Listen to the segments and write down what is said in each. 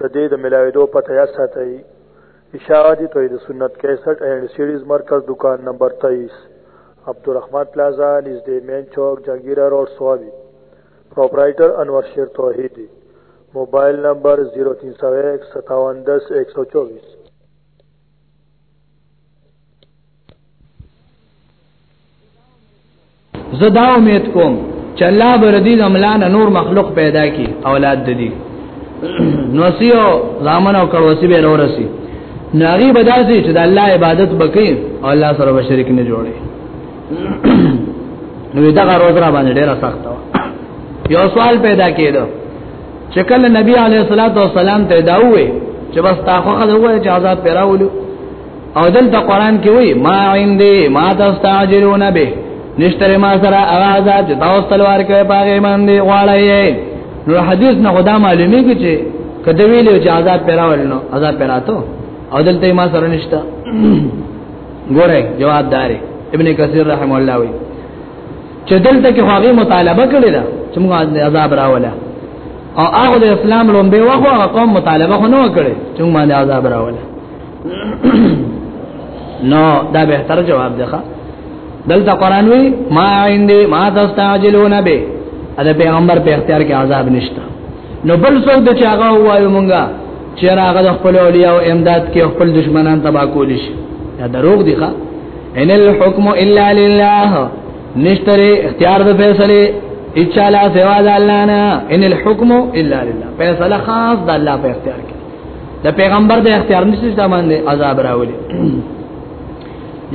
د دې د ملاویدو پته یا ساتي اشاعه دي توحید سنت 61 اینڈ سیریز مرکز دکان نمبر 23 عبدالرحمن پلازا نږدې مین چوک جهانگیره روډ سوابي پرپرایټر انور شیر توحیدی موبایل نمبر 03015710124 زدا امید کوم چې الله بر دې زملان نور مخلوق پیدا کی اولاد دې نوسیو زامن او کړوسی به ورسی ناری بداسي چې د الله عبادت بکې او الله سره به شریک نه جوړي نو دا غروز را باندې ډیره سخت و یو سوال پیدا کېدو چې کله نبی علیه الصلاۃ والسلام ته دا وې چې بس تا خو خلک وې چې عذاب پیراولو او دلته قران کې وې ما عندي ما تستعجلون به نشتره ما سره عذاب چې تاسو تلوار کوي پاګې باندې غواړی نو حدیث نه خدا معلومی کی چې کده ویلو چې عذاب پیراول نو عذاب پیراتو او دلته ما سره نشتا ګوره جواب داري ابن کثیر رحم الله وی چې دلته کې هغه مطالبه کړې ده چې موږ عذاب راولا او هغه د اسلام لومبه وخو هغه قوم مطالبه خو نه وکړي چې موږ باندې عذاب راولا نو دا به تر جواب ده دلته قران وی ما عندي ما تستعجلون به دا پیغمبر په اختیار کې عذاب نشته نو بل څوک د چې هغه وایو مونږه چې هغه د خپل اولیاء او امداد کې خپل دشمنان تبا کول شي دا دروغ دی ښا ان الحكم الا لله نشتره اختیار د فیصله اچا لا سوا د الله نه ان الحكم الا لله فیصله خاص د الله په اختیار کې د پیغمبر د اختیار نشته چې باندې عذاب راولي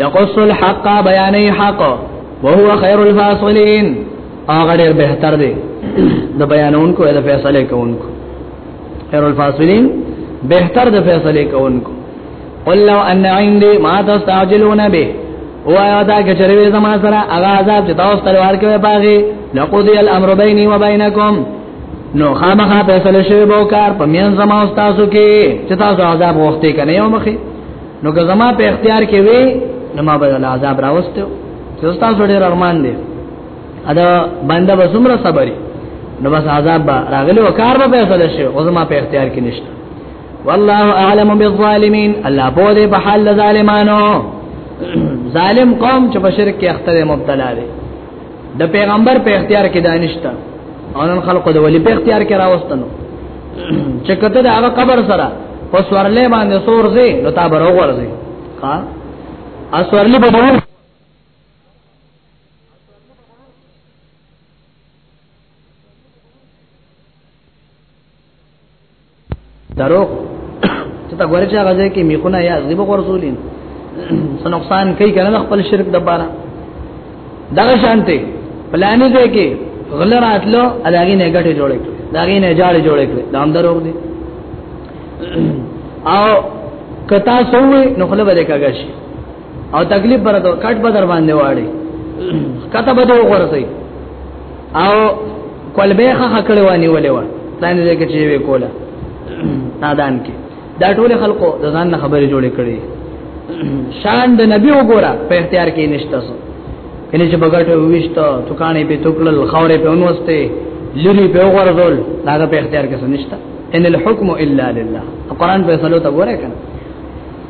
یقص الحق بیان حق وهو خير الفاصلين هغه ډیر بهتر دی د بیانونکو او د فیصله کوونکو خیر الفاصلین بهتر د فیصله کوونکو قل لو ان عندي ما تستعجلون به او آیا دا کچروی زما سره هغه عذاب چې تاسو تلوار کوي باغی لقضی الامر بیني و بینکم نو خامخا فیصله شوی به کار په میان زما او تاسو کې چې تاسو عذاب وخته کنه یو مخې نو که زما په اختیار کې وي نو ما به عذاب راوستو چې تاسو ډېر ارمان دي ادا بنده بسمره صبري نو بس عذاب با راغلی او کار به فیصله شي او زما په اختیار کې نشته والله اعلم بالظالمین الله په دې په حال ظالمانو ظالم قوم چې په شرک کې اخته مبتلا دي د پیغمبر په اختیار کې دانشته او نن خلقو د ولی په اختیار کې راوستنو چې کته د هغه قبر سره په سورلې باندې سور زی نو تا برو ورزي ها اسورلې به دروغ چې تا ګورې چې هغه ځای کې میخونه یا غیب ورسولین څه نقصان کوي کنه خپل شرک د بارا دا شانته پلانې ځای کې غل راتلو اداګي نه ګټه جوړې کړې داګي نه جاړې جوړې کړې دا هم دروغ دي او کتا سوې نو خله بده کاږي او تکلیف پر دو کټ به در باندې واړي کته به دو ورسي او کولبه خه کړي وانی ولې و ځان دې کې چې وی کوله نادان کې دا ټول خلکو د ځان نه خبرې جوړې کړي شان د نبی وګوره په اختیار کې نشته سو کله چې بغټ وښته دکانې په توکل خورې په اونوسته لری په وګورځول دا په اختیار کې نشته ان الحكم الا لله قرآن په سلو ته وره کنه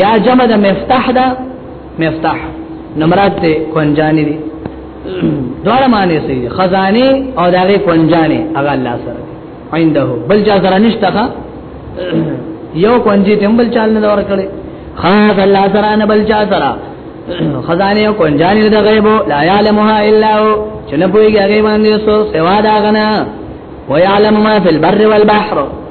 یا جمع د مفتاح دا مفتاح نمرات ته کنجانی دي دوړه معنی سي خزانه او دغه کنجانی هغه الله سره عنده بل چا سره نشته یو کنجی تم بل چا نه دور کړي خاص الله سره نه بل چا سره خزانه او کنجانی د غیب لا یعلمها الا هو چې نه پويږي هغه باندې سو سوا دا غنه ويعلم ما في البر والبحر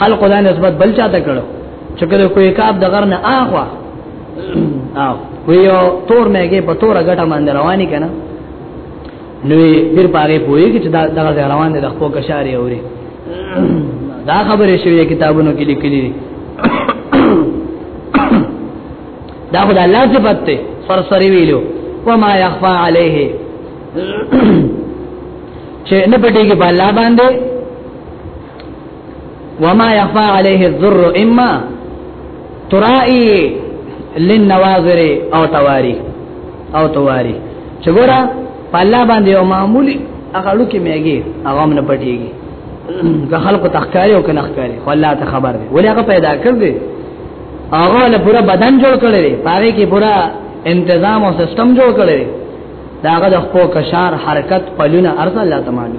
خلق دا نسبت بل چاته کړو چې کله کوی کاب د غرنه اخوا او ویو تور مېګه په تور غټه باندې رواني کنه نو پیر پاره پوي چې دا دغه روان دي د خپل کشاري اوري دا خبره شوی کتابونو کې لیکلي دي دا خدای الله صفات ته سرسری ویلو وما يخفى عليه چې نه پټيږي په الله باندې وما يخفى عليه الذر اما ترائي للنواظر او تواري او تواري چې ګوره په الله باندې یو معمولی هغه لکه میږي هغه هم نه پټيږي که خلکو تخکاری او کنه خکاری خو الله ته خبر دی ولې هغه پیدا کړ دی هغه له پورا بدن جوړ کړی دی پاره کې پورا تنظیم او سیستم جوړ کړی دی داغه د خپل کشار حرکت پلونه ارزه الله تعالی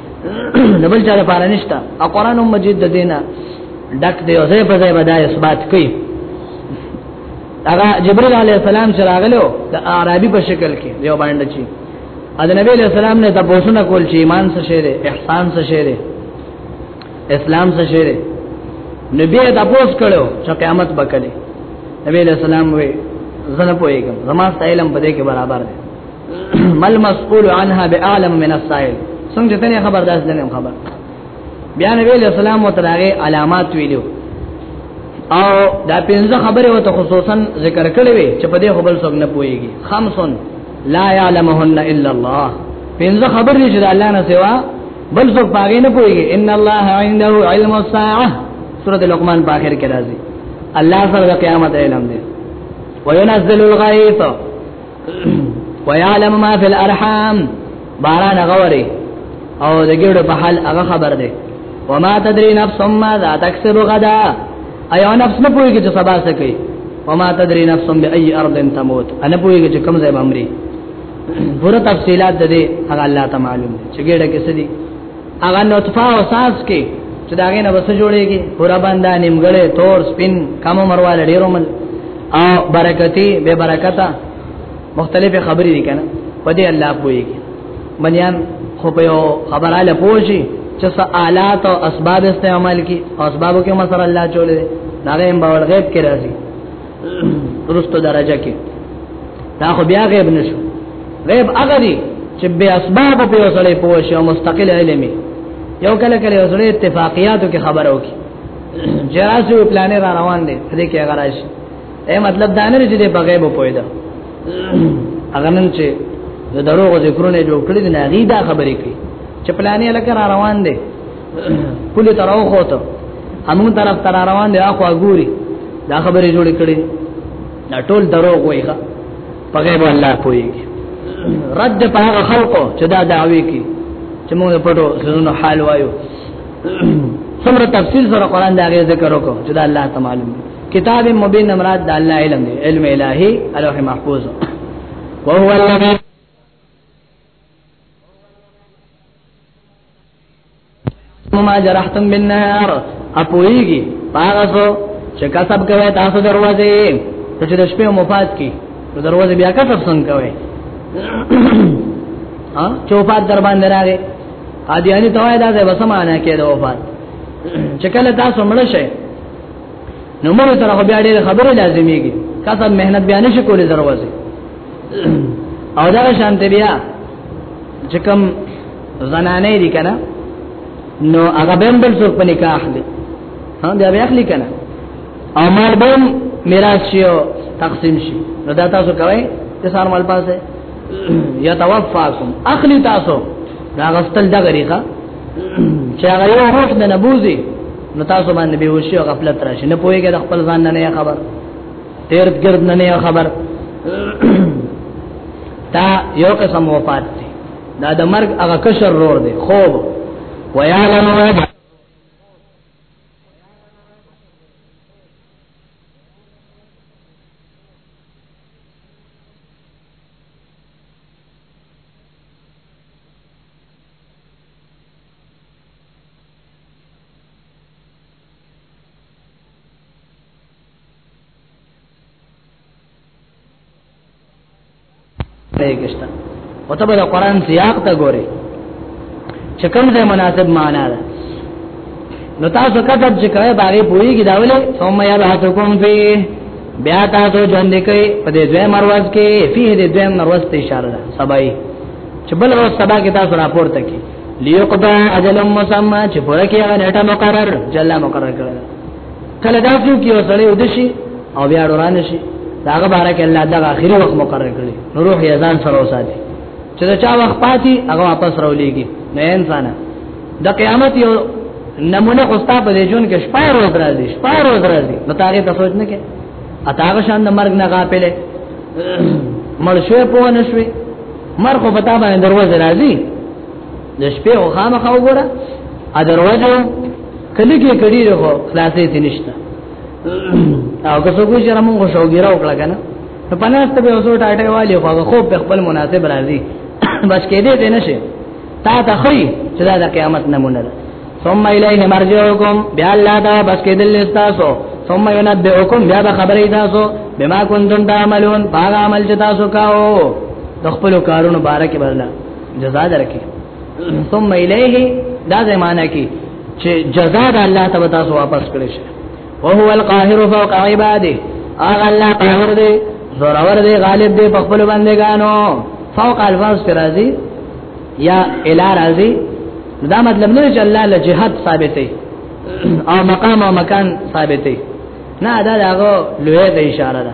د بل چا لپاره نشته او قران مجید د دینه ډک دی او زې په ځای باندې اثبات کوي هغه جبرئیل علی السلام چې راغلو د عربي په شکل کې یو باندې چی ا د نبی علی السلام نه تاسو نه کول چې ایمان څه شی دی احسان څه شی دی اسلام څه شی دی نبی دا پوس کړو چې قیامت بکلی نبی علیہ السلام وی زنه پویګم زما علم په دې کې برابر دی مل مسئول عنها باعلم من السائل څنګه ته نه خبر داس نه خبر بیا نبی علیہ السلام متراغه علامات ویلو او دا پنځه خبره وته خصوصا ذکر کړې وي چې په دې خپل څوک نه پويږي خمسون لا يعلمهن الا الله پنځه خبرې چې الله نه سوا بل څوک پاګې نه پويږي ان الله عنده علم الساعه سورۃ لقمان په اخر کې راځي الله سره قیامت علم دی وينزل الغيث ويعلم ما في الارحام باران غوري او د ګړو په حال هغه خبر ده وما تدري نفس ما ذا تكسب غدا ايو نفس نه پويږي چې سبا څه کوي وما تدري نفس باي ارض تموت انا پويږي چې کوم ځای باندې پوره تفصيلات ده دې هغه الله تعالی معلوم چې ګړه کې سدي هغه نطفه او ساس کې چې داګه نه وسه جوړيږي پورا باندې نیمګړې تور سپین کمو مرواله ډیرو مل او برکتی به برکتا مختلفه خبرې دي کنه په دې الله پوي منیان خو په یو خبره له پوجي چې څه آلات او اسباب استعمال کی او اسبابو کې مسر الله چولې دا غیم باور غیب کې راځي درستو درجه کې دا خو بیا غیب نشو غیب هغه دي چې به اسباب په یو سره پوه شي او مستقل علمي یو کله کله یو سره اتفاقیاتو کې خبرو کې جراس وی پلان را روان دي دې کې هغه راشي اے مطلب دا نه چې په غیب پوي دا هغه نن چې د دروغ ذکرونه جوړ کړی دی نه غي دا خبرې کوي چې پلانې لکه را روان دي کله تر او خوته همون طرف تر روان دي اخو ګوري دا خبرې جوړ کړی دا ټول دروغ وایي په غیب الله پوي رد په هغه خلقو چې دا دعوی کوي چې موږ په ټولو حال وایو څومره تفصیل سره قران دا غي ذکر وکړو چې دا الله تعالی معلوم کتاب مبین مراد د الله علم دی علم الهی الوح محفوظ وهو الذی ما جرحتم بالنهار اپویږي پاغسو چې کسب کوي تاسو دروازه ته چې د شپې مفاد کی نو دروازه بیا کسب څنګه کوي ها چوپات در باندې راغی قادیانی توای دا ځای وسه معنا کې د وفات چې کله تاسو مړ شئ نو موږ سره خو بیا ډېر خبره لازميږي کاسه مهنت بیا نشي کولای دروازه او دا شانته بیا چې کوم زنانه دي کنه نو هغه به بل څوک په نکاح اخلي ها بیا به اخلي کنه او مال به میراث شي او تقسیم شي نو دا تاسو کوي چې سار مال پاسه یا توفاکم اخلي تاسو دا غفتل دا غریخه چې هغه یو روح نه نبوزي نو تاسو باندې به وشي او غفلت راشي نه پوهیږي د خپل ځان نه خبر تیر ګرد نه خبر دا یو قسم وفات دی دا د مرګ هغه کشر رور دی خوب ویعلم وجه پېګشتن او ته به قرآن سیاق ته ګوري چې کوم ځای مناسب معنا ده نو تاسو کتب چې کوي باغې پوریږي دا ولې ثم يبعثكم فيه بیا تاسو ژوند کوي په دې دوه مروز کې فيه دې دوه مروز ته اشاره ده سبای چې بل ورځ سبا کې تاسو راپورته کې ليقضى اجل مسمى چې پوره کې هغه نیټه مقرر جلا مقرر کړل کله دا څو کې وسړې ودشي او بیا وران شي داغه بارک الله دغه اخري وخت مقرر کړی نو روح یزان سره وساتي چې دا چا وخت پاتې هغه واپس راولېږي نه انسان د قیامت یو نمونه خو ستا په جون کې شپه روز راځي شپه روز راځي نو تاګه ته سوچ نه کې اتاغه شان د مرګ نه غاپلې مړ شوې په ونه شوې مر خو پتا باندې دروازه راځي د شپې او خامخا وګوره ا دروازه کله کې کړي له خلاصې دي نشته او که څوک یې رمو شوګیرا وکړه کنه نو پناست به اوسو ټاټه والی خو هغه خوب په خپل مناسب راځي بس کې دې دې نشي تا ته خو چې دا د قیامت نمونه ده ثم الیه مرجعکم بیا الله دا بس کې دل تاسو ثم ينبئکم بیا به خبرې تاسو بما کنتم تعملون باغ عمل چې تاسو کاو د خپل کارونو باره کې بدلا جزاء درکې ثم الیه دا زمانہ کې چې جزاء الله تبارک وتعالى واپس کړی شي وهو القاهر فوق عباده اغه الله قاهر دی زور اور دی غالب دی په خپل بندگانو فوق الفاظ فرازی یا الی رازی دا مطلب نه چې الله له جهاد ثابتې او مقام او مکان ثابتې نه دا داغه لوی د اشاره ده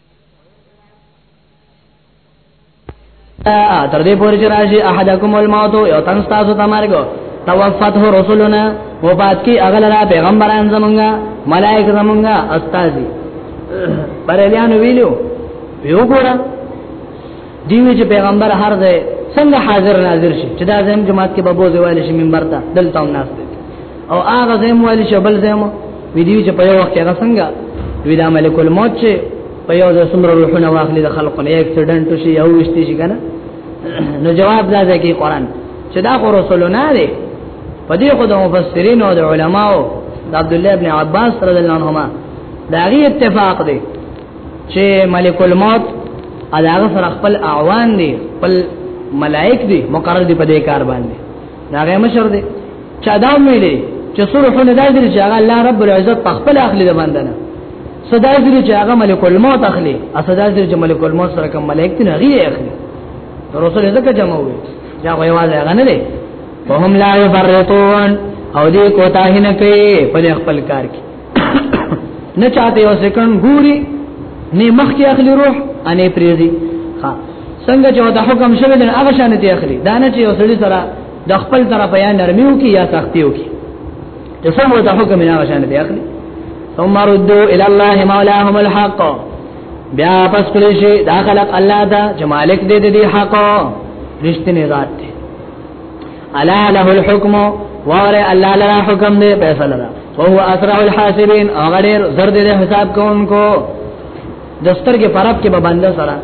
تر دې پورې چې راشي احدکم الموت یو تن تاسو ته مرګ توفته رسولنا وفات کی اغلرا پیغمبران زمونږه ملائک زمونږه استاد بریلیان ویلو یو ګورم دیوی چې پیغمبر هر ځای څنګه حاضر ناظر شي چې دا زم جماعت کې بابو زوال شي منبر ته دلته هم ناس دي او هغه زم وال شي بل زم ویډیو چې په یو وخت هغه څنګه وی دا ملک الموت چې په یو ځای سمره روحونه واخلي د خلکو نه اکسیډنټ شي او وشتي شي کنه نو جواب دا ده کې قران چې دا خو رسولونه دي په دې خو د مفسرین او د علماو د عبد الله ابن عباس رضی الله عنهما دا غي اتفاق دی چې ملک الموت اداغه سره خپل اعوان دي خپل ملائک دي مقرر دي په دې کار باندې دا غي مشر دي چا دا ویلي چې سورحونه دا دي چې هغه الله رب العزت په خپل اخلي د باندې نه صدا دي چې هغه ملک الموت اخلي اسدا دي چې ملک الموت سره کوم ملائک دي نه غي اخلي رسول زکه جمع وي دا غي واځه هغه نه دي وهم لا يفرطون او دې کوتاه نه کوي په خپل کار کې نه چاته یو سکن ګوري نه مخ کې اخلي روح انې پریزي ها څنګه چې دا حکم شوی دی هغه شان ته اخلي دا نه چې یو سړي سره د خپل طرف طرفه یا نرمیو کې یا سختیو کې چې څنګه دا حکم نه هغه شان ته اخلي ثم ردوا الى الله مولاهم الحق بیا پس کلی شي دا خلق الله دا چې مالک دې دې حق رښتینی ذات دی الا له الحكم واره الله لرا حکم دې فیصله ده او هو اسرع الحاسبین هغه ډېر زر دې حساب کوونکو دستر کې پرب کې به بنده سره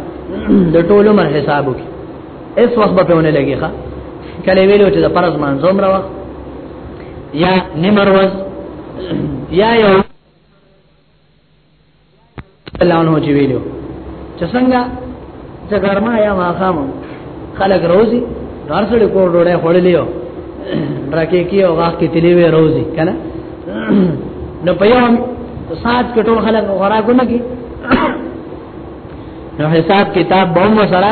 د ټول عمر حساب وکي اس وخت به پهونه لګي ښا کله ویلو چې د فرض منظوم را وخت یا نمروز یا یو الله نو چې ویلو چې څنګه چې ګرما یا ماقام خلک روزي دارسړي کور ډوړې خړلې یو راکې کې او واخ کې تلې وې روزي کنه نو په یو سات کې ټول خلک خوراکونه کې نو حساب کتاب به مو سره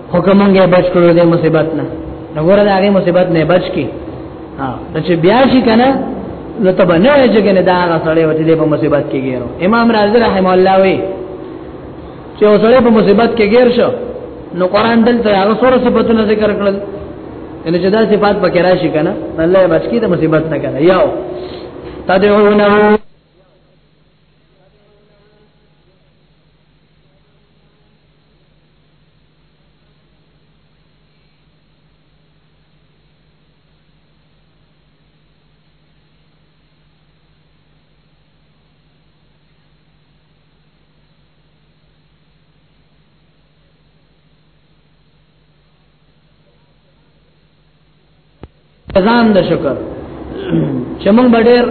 حکمونګه بچ کړو دې مصیبت نه نو ګوره دا هغه مصیبت نه بچ کی ها چې بیا شي کنه نو ته باندې چې کنه دا هغه سړی وته دې په مصیبت کې ګیرو امام رازی رحم الله وی چې اوسړی په مصیبت کې گیر شو نو قران دلته هغه سره صفاتونه ذکر کړل ان چې دا صفات پکې راشي کنه الله بچ کی د مصیبت نه کنه یو تدعونه ځان د شکر چې موږ به ډېر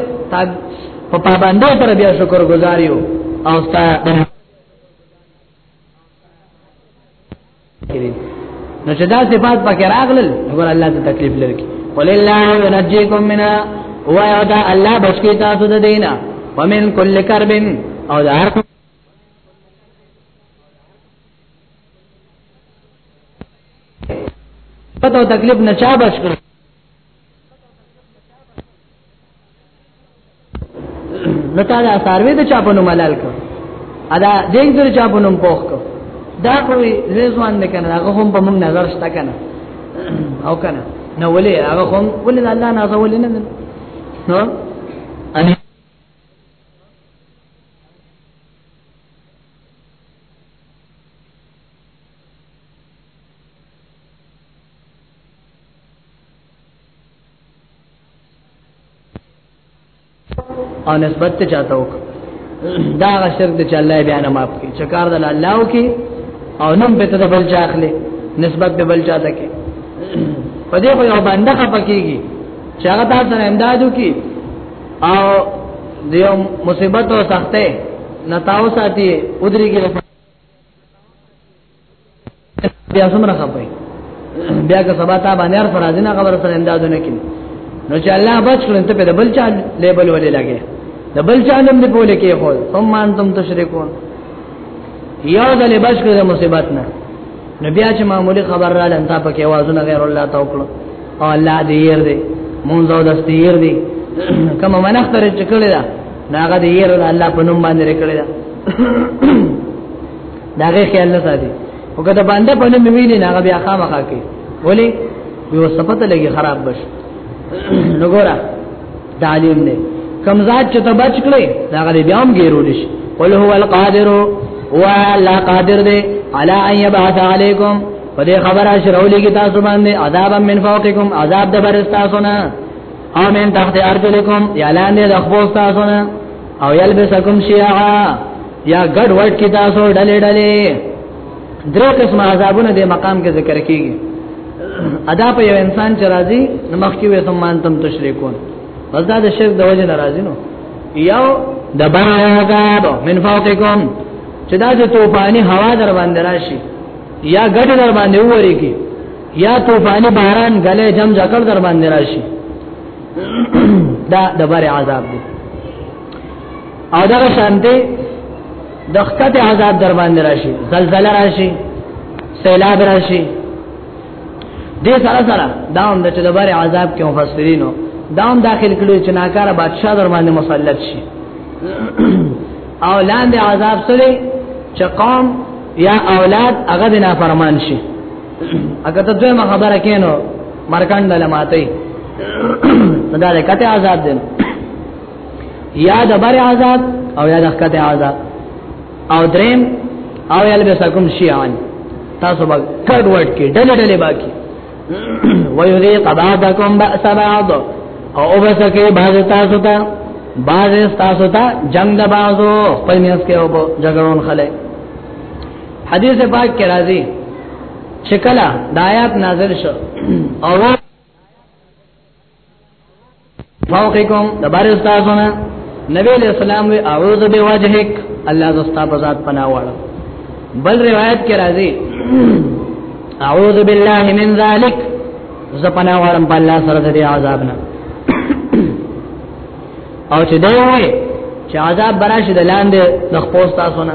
په پابندۍ پر بیا شکر گزاریو او ستاسو نو چې دا صفات پکې راغلل ور الله ته تکلیف لري ولله ينجيكم منا ويدا الله بچی تاسو د دینا ومن كل كرب او د هر پتو تکلیف نه چا بچ کړ نو تا دا ساروی د چا په نوم حلال کو ادا دیګ در چا په نوم پوخ کو دا کوي زیزوان نه کنه هغه هم په موږ نظر شته کنه او کنه نو ولې هغه هم ولې الله نه زول نه نو ان او نسبت ته چاته وک دا شرک د الله بیا نه معاف کی چکار د الله او کی او نم په ته بل چاخله نسبت به بل چاته کی په دې خو یو باندې خپکیږي چې هغه تاسو نه امدادو کی او دیو مصیبت او سخته نتاو ساتي ودري کې بیا څومره خپای بیا که سبا تا باندې هر فرازي نه خبر سره انداز نه کړي نو چې الله بچ کړي ته په بل چا لیبل ولې لګي د بل چا نوم دی په لکه خو ثم انتم تشركون یو دلی بچ کړي د مصیبت نه نو بیا چې معمولی خبر را لنتا پکې وازونه غیر الله توکل او الله دې ير دې مونږ او دستیر دې کوم منختر چې کړی دا ناغه دې ير الله په نوم باندې کړی دا دا غي خیال نه ساتي او کله باندې په نوم ویني نه هغه بیا خامخا کوي ولی یو صفته لګي خراب بش نو ګورا تعلیم نه کمزات چې ته بچ کړې دا غلي بیا هم ګیرول شي قل هو القادر ولا قادر دې على ان يبعث عليكم په دې خبره شرولې کې تاسو باندې عذاب من فوقکم عذاب د برستاسو نه او من تحت ارجلکم یا لاندې د خپل تاسو نه او یلبسکم شیعا یا ګډ وډ کی تاسو ډلې ډلې درې قسم عذابونه د مقام کې ذکر کیږي ادا په یو انسان چې راځي نو مخکې وې ثم انتم تشریکون بس دا د شرک د وجه ناراضي نو یو د بنا عذاب من فوقکم چې دا چې توفانی هوا در باندې راشي یا ګډ در باندې ووري کی یا توفانی باران غلې جم جکړ در باندې راشي دا د بر عذاب دی او دا شانته د خطه عذاب در باندې راشي زلزلہ راشي سیلاب راشي دې سره سره دا هم د چې د بر عذاب کې مفسرینو دا هم داخل کړي چې ناکاره بادشاہ در باندې مسلط شي او لاندې عذاب سره چې قوم یا اولاد هغه نه فرمان شي اګه ته دوی ما خبره کینو مرکان دل ماته دا له کته عذاب دین یا د بر عذاب او یا د کته عذاب او دریم او یل به سکم شیعان تاسو به کډ وډ کې ډله ډله باقی ویذی قبادکم باس بعض او وبسکه باز تاسو ته باز تاسو ته جنگ د بازو خپل میاس کې او جګړون خلک حدیث پاک کې راځي چې کله د آیات نازل شو او فوقکم د بار استادونه نبی علیہ السلام وی اعوذ بوجهک الله زستا په ذات پناه واړه بل روایت کې راځي اعوذ بالله من ذلک ز پناه واړم په الله سره د عذاب نه او چې دی وای چې عذاب براشي د لاندې د خپل تاسو نه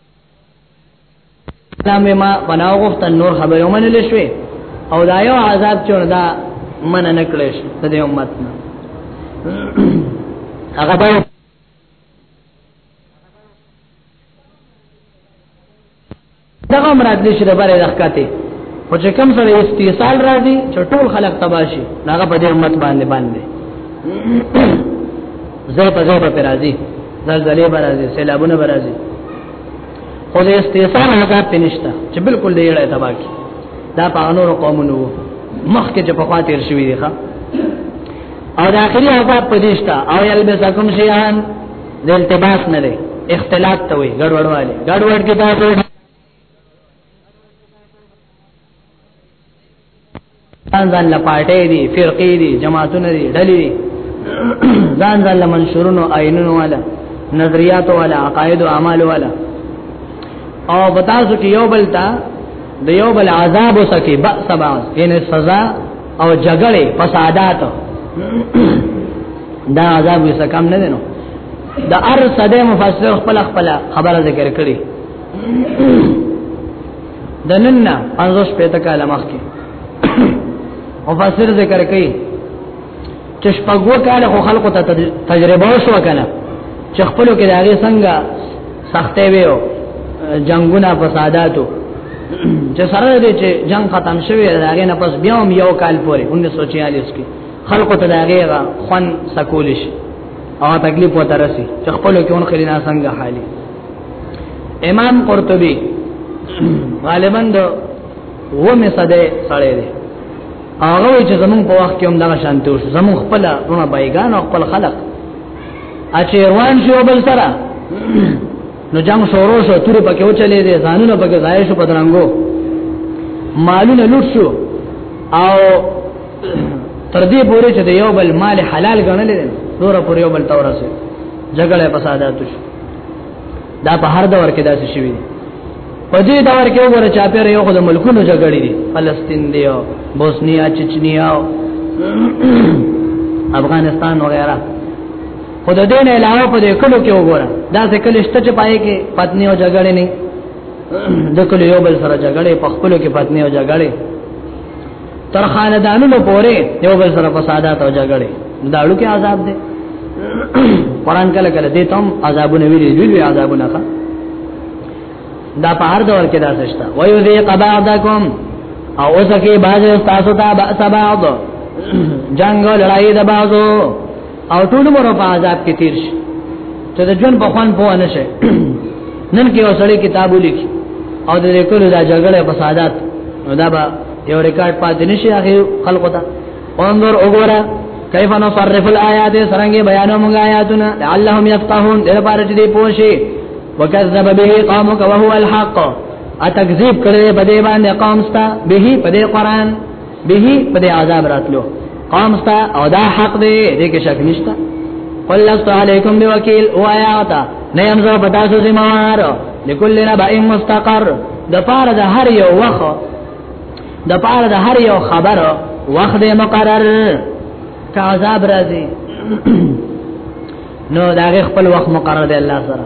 اسلام ما بناو غوښته نور خبره ومنل شوې او دا یو عذاب چور دا من نه کړې شي د دې امت نه هغه به دا مراد دې شي د بره ځکاته او چې کوم سره استیصال راځي چې ټول خلک تباشي هغه په دې امت باندې باندې زه په زه په راځي زلزلې به راځي سیلابونه به راځي خو د استحسان عذاب په نشته چې بالکل دې اړه تبا کی دا په انور قومونو مخکې چې په خاطر شوی دی ښا او د اخري عذاب په نشته او یلبسکم شیان د التباس نه لري اختلاط ته وي ګډوډواله ګډوډ کې دا ځان ځان لا پارټي دي فرقي دي جماعتونه دي ډلې دي ځان ځان لا منشورونو عینونو والا نظریات والا عقاید او اعمال والا او بتاسو کې یو بل تا د یو بل عذاب وسکي با سبا یعنی سزا او جګړه فسادات دا عذاب یې کم نه دینو د ار صدې مفسر خپل خپل خبره ذکر کړي دنننا پنځوس پېته کاله مخکې مفسر ذکر کوي چې شپږو کاله خو خلکو ته تجربه وشو کنه چې خپل کې دغه څنګه سختې ویو جنگونه فساداتو چې سره دې چې جنگ ختم شوی داګه نه پس بیا هم یو کال پورې 1946 کې خلکو ته داګه خون سکولش او تکلیف وته رسی چې خپل کې اون خلینا څنګه حالي امام قرطبي غالبا د و مې صده سړی دی هغه وی چې زمون په وخت کې هم دا شانته وش زمون خپل رونه بایګان او خپل خلق اچې روان شو بل سره نو جنگ شروع شو تور پکې وچلې دي ځانونه پکې ځای شو پدرنګو مالونه لوټ شو او تر دې پورې چې یو بل مال حلال ګڼل دي نور پر یو بل تورسه جګړه فسادات شو دا په هر دور کې داسې شوی دی په دې دور کې وګوره چې اپیر یو خدای ملکونو جګړې دي فلسطین دی او بوسنیا چچنیا او افغانستان وغیرہ خود دې نه علاوه په دې کلو کې وګوره دا څه کله شته چې پای کې پتنی او جګړې نه د کلو یو بل سره جګړې په خپل کې پتنی او جګړې تر خاندانونو پورې یو بل سره فسادات او جګړې دا لوی عذاب دی قران کله کله دې تم عذابونه ویلي دي لوی عذابونه ښه دا په هر دور کې دا سشتا وایو دې قبعدکم او اوسکه باز تاسو ته بأس بعض جنگ لړای د بازو او ټول عمر په عذاب کې تیر شي ته د ژوند په خوان پوه نه شي نن کې وسړی کتاب ولیکي او د لیکلو د جګړې فسادات نو دا به یو ریکارډ پاتې نشي هغه خلکو ته انظر وګوره کیف نصرف الایات سرنګي بیانو موږ آیاتونه لعلهم يفقهون دغه پاره چې دی پوه شي وکذب به قومك وهو الحق اتکذیب کړي په دې باندې قوم ستا به په دې قران به په دې عذاب راتلو قوم ستا او دا حق دی دې کې شک نشته قل لست علیکم بوکیل او آیات نه يم زه پتا سو زموار لكل نبأ مستقر د پاره د هر یو وخت د پاره د هر یو خبر وخت مقرر کا عذاب راځي نو دا خپل وخت مقرر دی الله سره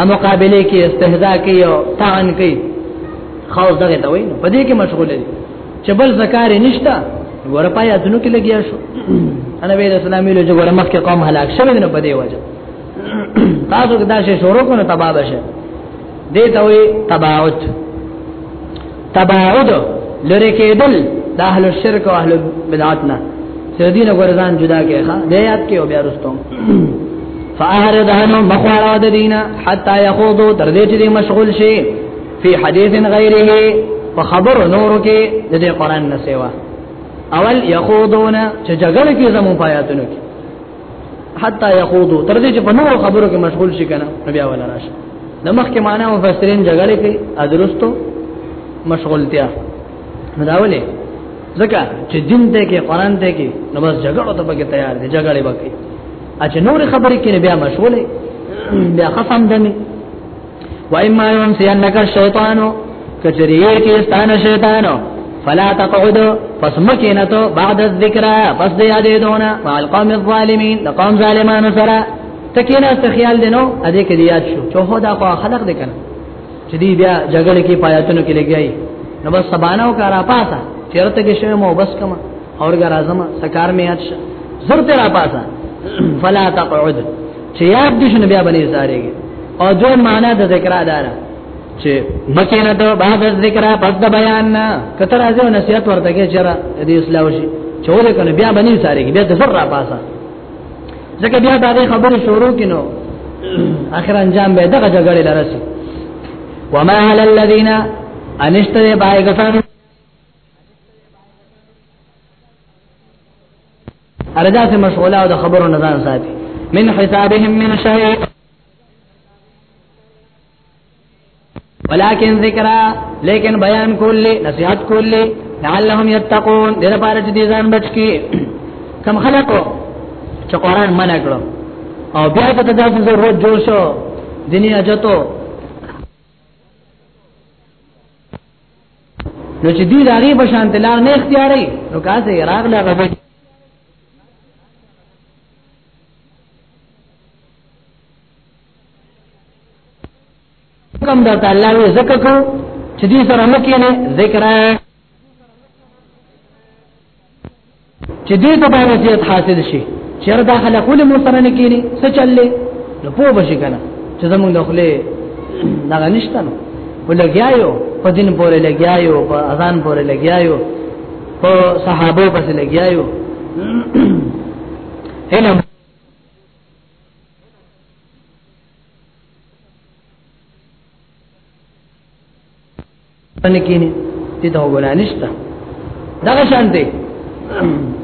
ا مقابله کې استهزاء کوي او طعن کوي خاص دغه ته وایي په دې کې مشغول دي چې بل زکار نشته ورپای اتنو کې لګیا شو انا ویل اسلامي له جوړ مخ کې قوم هلاک شوه نه په دې وجه تاسو دا شی شروع کړو تباہ بشه دې ته وایي تباعت تباعد لری کېدل د اهل الشرک او اهل بدعت نه چې دین غرزان جدا کې ښا د یاد کې او بیا رستو فاعرض عنه مخوارا د دینه حتا یخوضو تر دې چې مشغول شي فی حدیث غیره په خبر نور کې د دې قران نه سیوا اول یخوضون چې جګړه کې زمو پایاتونو کې حتا یخوضو تر دې چې په نورو خبرو کې مشغول شي کنه بیا ولا راشي د مخ کې معنا مفسرین جګړه کوي ادرستو مشغولتیا نه داولې ځکه چې دین ته کې قران ته کې نو بس جګړه ته پکې تیار دي جګړه وکړي اچ نور خبرې کې بیا مشغولې بیا خصم دمه وایما یوم سینک الشیطان کچری کی استان شیطان فلا تقعد پس مکینه تو بعد الذکر پس دی یادې دونه مع القوم الظالمین لقوم ظالمانو سره تکینه ست خیال دینو ا دې کې یاد شو چې هو دا خو خلق دې کنه چې دی بیا جګړه کې پایاتونو کې لګیای نو بس سبانه او کارا پاسا چیرته کې شوی مو بس کما اور ګر اعظم سکار می اچ زرت را پاسا فلا تقعد چې یاد دې شنو بیا باندې زارېږي او دوی معنا د ذکر اداره چې مکه نه ته بعد ذکر پس د بیان نه کتر ازو نصیحت ورته کې چر دې اسلام شي چوره کنه بیا باندې زارېږي بیا د سر را پاسه ځکه بیا دا خبره شروع کینو اخر انجام به دغه جګړه لرسي وما هل الذين انشتري بايغتان اردا سے مشغوله او د خبرو نه ځان ساتي من حسابهم من شيء ولكن ذکرہ لیکن بیان کولی نصیحت کولی لعلهم یتقون دغه پاره چې دي ځان بچ کی کم خلکو چې قران منع کړو او بیا ته داسې ضرورت جوړ شو دنیا جتو نو چې دی داغي په شان تلار نه اختیاري نو کاسه عراق لا غوي کوم د الله وی زکه کو چې دې سره مکه نه ذکر چې دې ته باید زیات حاصل شي چیرې دا خلک ولې مو سره نه کینی څه چللې نو پوه بشي کنه چې زمونږ د خلې نه نشته نو ولګیاو په دین پورې لګیاو په اذان پورې لګیاو په صحابه پسې لګیاو علم باندې کینی دې ته وګورئ نشته دا شان دی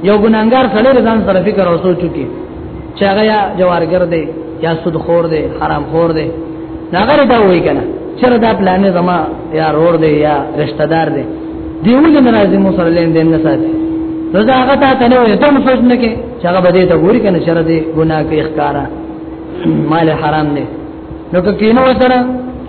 یو ګناګار سره ځان سره فکر او سوچ وکي چې هغه یا جوارګر دی یا سود خور دی حرام خور دی هغه دا وایي کنه چې دا پلان زما یا رور دی یا رشتہ دار دی دیولې ناراضي مو سره لین دین نه ساتي نو دا هغه ته نه وي ته سوچ نه کې چې هغه به دې ته ګوري کنه شر دې ګناه کې ښکارا مال حرام دی نو که کینو سره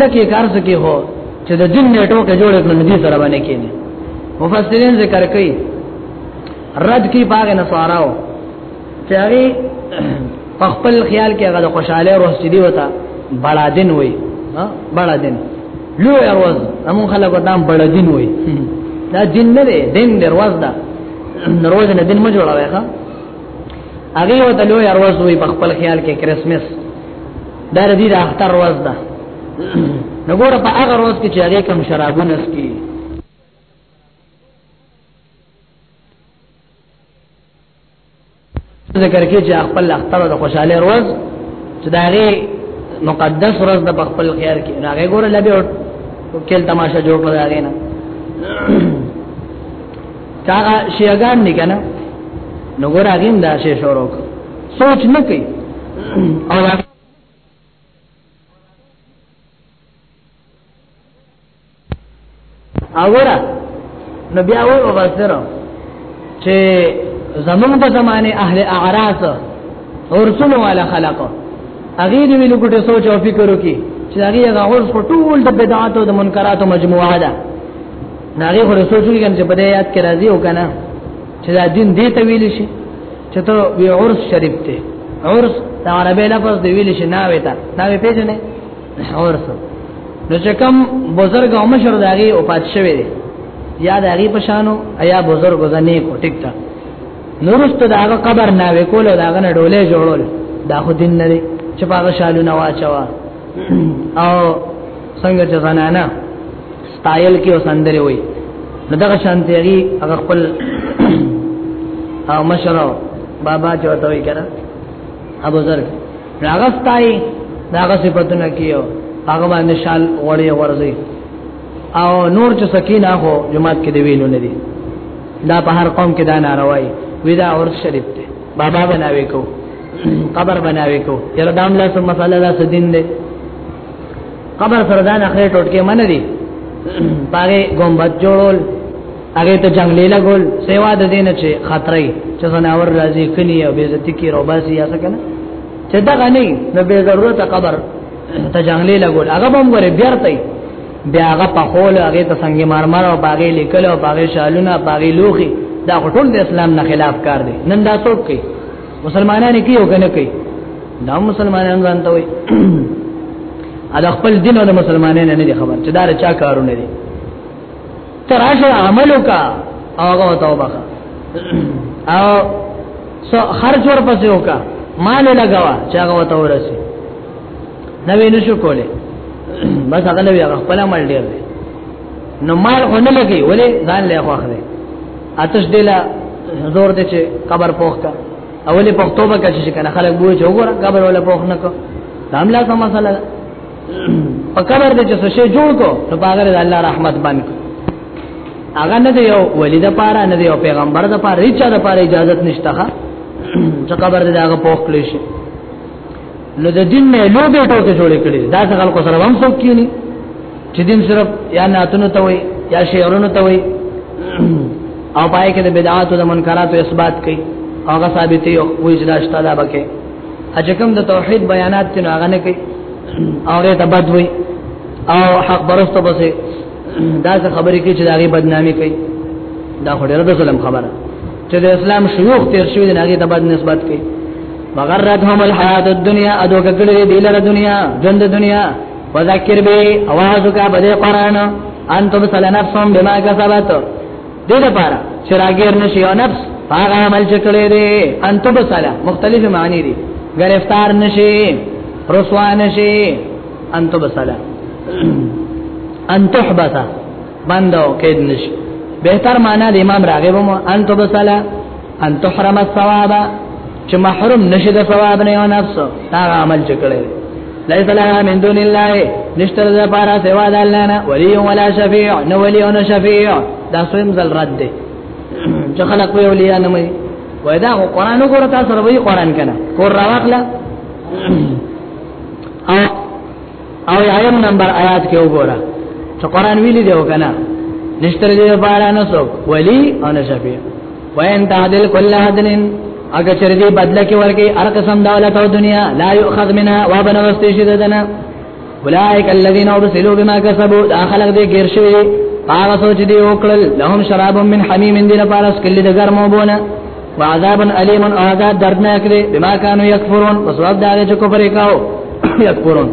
لکه کار څه کې هو چې د جن نیټو کې جوړ کړو ندي سره باندې کېږي مفسرین ذکر کوي رد کی باغ نصاراو چې هغه په خپل خیال کې هغه خوشاله روز چې دی وتا بڑا دن وای ها بڑا دن لو روز هم خلک نام بڑا دن وای دا دین نه دی دین دروازه ده روز نه دین مجوړه وای ښا هغه یو د لوی ورځ وي په خپل خیال کې کرسمس دا ردی د اختر ورځ ده نو ګوره په هغه ورځ کې چې هغه کم شرابونه سکي ذکر کې چې خپل اختر د خوشاله ورځ چې دا غي مقدس ورځ د خپل خیر کې راغې ګوره لبه او کله تماشا جوړ کړل هغه نه کاغه شیعگان دی کنه نو ګور اغیم دا شی شروع سوچ نه کوي او اورا نو بیا و وبصره چې زمونږ په زمانه اهل اعراض ورسول والا خلق اغه دې ویلو کوټه سوچ او فکر وکي چې هغه هغه ټول د بدعات او د منکرات مجموعه ده ناغي خو سوچو کې چې بده یاد کې راځي او کنه چې دا دین دې ته ویل شي چې ته وی عرس شریف ته عرس دا عربی لفظ دی ویل شي نه وتا دا به پیژنې عرس نو چې کوم بزرګ او مشر داغي او پات شوی دی یا داغي پشانو یا بزرګ ځنې کو ټیک تا نورست داغه قبر نه وکول داغه نه ډولې جوړول دا خو دین نه دی چې پاغه شالو نه واچوا او څنګه چې زنانه ستایل کې او سندره وي نو دغه شانتي هغه هغه خپل او مشرو بابا چوته وي کنه ابو ذر هغه ستای داغه صفاتونه کیو هغه باندې شال وړي ورځي او نور چې سکینه هو جماعت کې دی ویلو نه دي دا په هر قوم کې دا ناروای ودا اور شریف ته بابا بناوي کو قبر بناوي کو یره دام لا سم مساله دا سدین دی قبر سردان اخره ټوټکه من دي پاره ګمبد جوړول هغه ته جنگلې لګول سیوا د دینه چې خطرې چې زناور راځي کني او بیزتی کی روباسي یا څه کنه چې دا غني نو به ضرورت قبر ته جنگلې لګول هغه هم غره بیرته بیا هغه په خول هغه ته څنګه مرمر او باغې لیکل او باغې شالونه باغې لوخي دا ټول د اسلام نه خلاف کار دی نن دا څوک کوي مسلمانانو کې یو کنه کوي دا مسلمانان ځان ته وي ادا خپل دین او د مسلمانانو نه دي خبر چې دا چا کارونه دي تراشه عمل وکا هغه توبه او سو خرج ورپسې وکا مال لګوا چې هغه وته ورسي نه وینې شو کوله بس هغه لوي هغه خپل عمل ډیر دی نو مال خو نه لګي ولې ځان له خو اخلي آتش دیلا زور دې چې قبر پوخ کا اولې پښتو به کچ شي کنه خلک بوج وګوره قبر ولا پوښ نه کو داملا سم مسله په قبر دې چې څه جوړ کو نو باغ دې الله رحمت باندې هغه نه دی یو ولی د پاره نه دی یو پیغمبر د پاره هیڅ د پاره اجازه نشته ها چې قبر دې هغه پوښ کړی شي نو د دین نه لوبه ټوکې جوړې کړې دا څنګه خلکو سره هم څوک کینی چې دین صرف یا ناتونو ته وي یا شعرونو ته وي او پای کې د بدعات او د منکرات او اثبات کوي هغه ثابتې او وې چې دا شته دا بکې اجکم د توحید بیانات تنو هغه نه کوي او له تبد وي او حق برسته بسې دا څه خبرې کې چې دا غي بدنامي کوي دا خو ډېر د ظلم خبره چې د اسلام شيوخ تیر شوی دی هغه ته بد نسبت کوي وغرتهم الحیات الدنیا ادو کګړې دی لره دنیا ژوند دنیا وذکر به اواز کا بده قران ان تب سل نفسهم بما کسبت دې لپاره چې راګیر نشي او نفس هغه عمل چې کړی دی ان تب سل مختلف معنی دي گرفتار نشي رسوا نشي ان تب سل ان تحبس بند او قید نشي بهتر معنا د امام راغب مو ان تو بسلا ان تحرم الثواب چې محروم نشي د ثواب نه او نفس دا عمل چکړي ليس لها من دون الله نشتر ذا پارا سوا د الله نه ولي ولا شفيع نو ولي او شفيع دا سویم زل رد دي چې خلق وی اولیاء نه مې وای دا قرآن وګوره تاسو سره وی قرآن کنه کور راوخلا او او ایم نمبر آیات کې وګوره چې قران ویلي دی وکنه نشتر دې لپاره نه څوک ولی او نه شفیع وین تعدل کل عدلن اگر چر دې بدل کې ورګي هر قسم دولت او دنیا لا یؤخذ منها وابن واستې شددنا اولئک الذین ارسلوا بما کسبوا اخلق دې غیر شوی هغه سوچ دی وکړل لهم شراب من حمیم دې لپاره سکل دې ګرمو بونه وعذابا الیم او عذاب دردناک دی بما كانوا یکفرون پس واب دا چې کفر وکاو یکفرون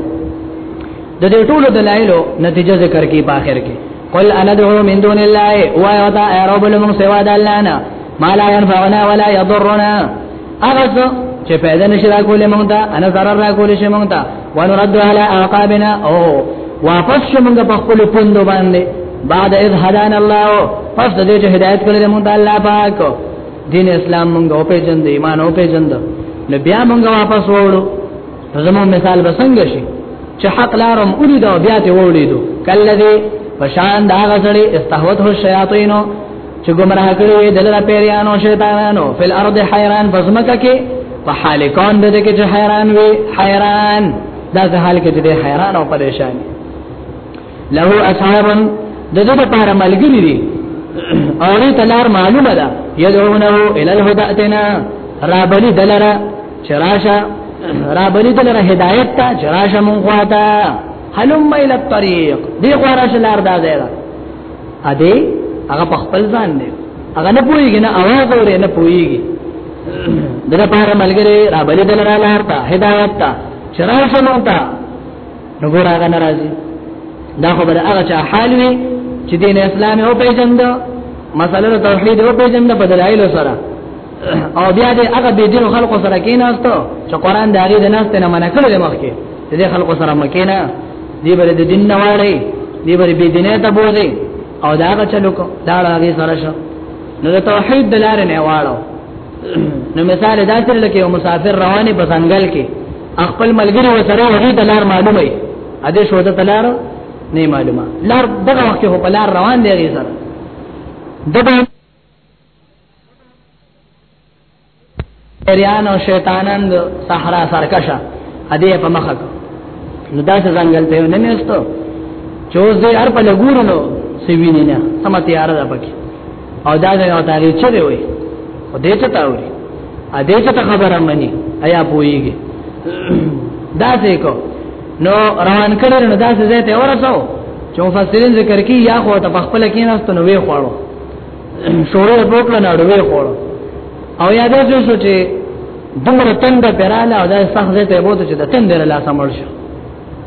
د دې ټولو دلایلو نتیجه ذکر کی په اخر کې قل انا دعو من دون الله و يوتا ايروب لمن سوا د الله نه ما لا ينفعنا ولا يضرنا اغه چې پیدا نشي را کولې مونږ ته انا zarar را کولې شي مونږ ته ونرد على اعقابنا او واپس شومږه په خپل پوند باندې بعد اذ هدانا الله پس د دې چې هدایت کړل موږ د الله پاک دین اسلام موږ او په جند ایمان او په جند نو بیا موږ واپس وړو زمو مثال به څنګه شي چې حق لارم اولید او بیا ته وړیدو کله دې پشان دا غسړي استهوت هو شیاطینو چې گمراه کړی وي دلته پیریانو شیطانانو فل ارض حیران بزمکه کې په حال کون د دې کې چې حیران وي حیران دا ځه حال کې چې حیران او پریشان له اصحاب د دې لپاره ملګری دي او دې تلار معلومه ده یدعونه ال الهدى اتنا رابلی دلرا چراشه رابلی دلرا هدایت ته چراشه مونږه تا حلم الى الطريق دی غواړه شلار دا زیرا ا دې هغه په خپل ځان دی هغه نه پويږي نه اواز اوري نه پويږي دغه پاره ملګری را بلې دل را لار ته هدایت ته چرای شنو ته نو ګور هغه ناراضي دا خو بل هغه چا حال وي چې دین اسلام او پیژند مسله توحید او پیژند په دلایل سره او بیا دې هغه به دین خلکو سره کیناستو چې قران د هغه د ناس ته نه منع کړل د مخکې دې خلکو سره مکینا دې بر دې دین نه وړي دې بر به دینه ته بوزي او دا هغه چلو کو دا هغه سره شو نو د توحید د لارې نه واړو نو مثال دا چې لکه یو مسافر رواني په ځنګل کې خپل ملګری وسره هغه د لار معلومه ای ا دې شو د تلار نه معلومه لار دغه وخت په لار روان دی غي سره دغه پیریان او شیطانان د صحرا سرکشه هدی په مخه نو دا څه ځنګل ته نه نهستو چوز دې هر په لګورنو سوینې نه سم تیار ده پکې او دا نه او تاغي چره وي او دې ته تاوري ا دې ته خبره مني ایا پويږي دا څه کو نو روان کړي نو دا څه ته ورسو چې مفسرین ذکر کوي یا خو ته خپل کې نه ستنوي خوړو شورې وکړه نه ډوې خور او یاد اوسه شو چې دومره تند پراله او دا سخت زه ته بوته چې د تند لا سمړ شو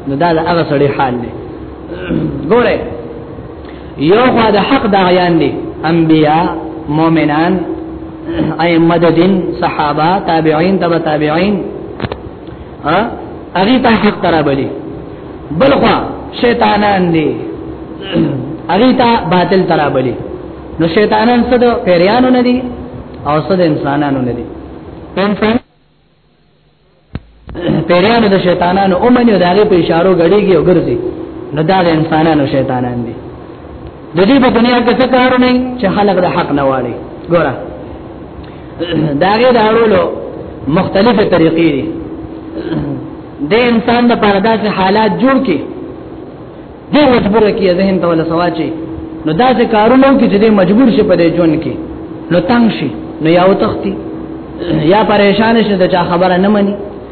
نو دا هغه سړی حال دی ګوره یو خوا د حق دا غیان دي انبیا مؤمنان ائمه د دین صحابه تابعین تبع تابعین ها هغه ته حق ترابلی بلخوا شیطانان دي هغه ته باطل ترابلی نو شیطانان څه د پیریانو نه دي او څه د انسانانو نه دي انسان پیریانو د شیطانانو اومنه او دغه په اشارو غړيږي او ګرځي نو دا د انسانانو شیطانان دي د دې په دنیا کې څه کار نه چې خلک د حق نه واړي ګوره داغه دارولو مختلفه طریقې دي د انسان د پاره داسې حالات جوړ کی دې مجبور کی ذهن ته ولا سواچی نو داسې کارونه کې چې دې مجبور شي په دې ژوند کې نو تنگ شي نو یاو تختی یا پریشان شي د چا خبره نه مني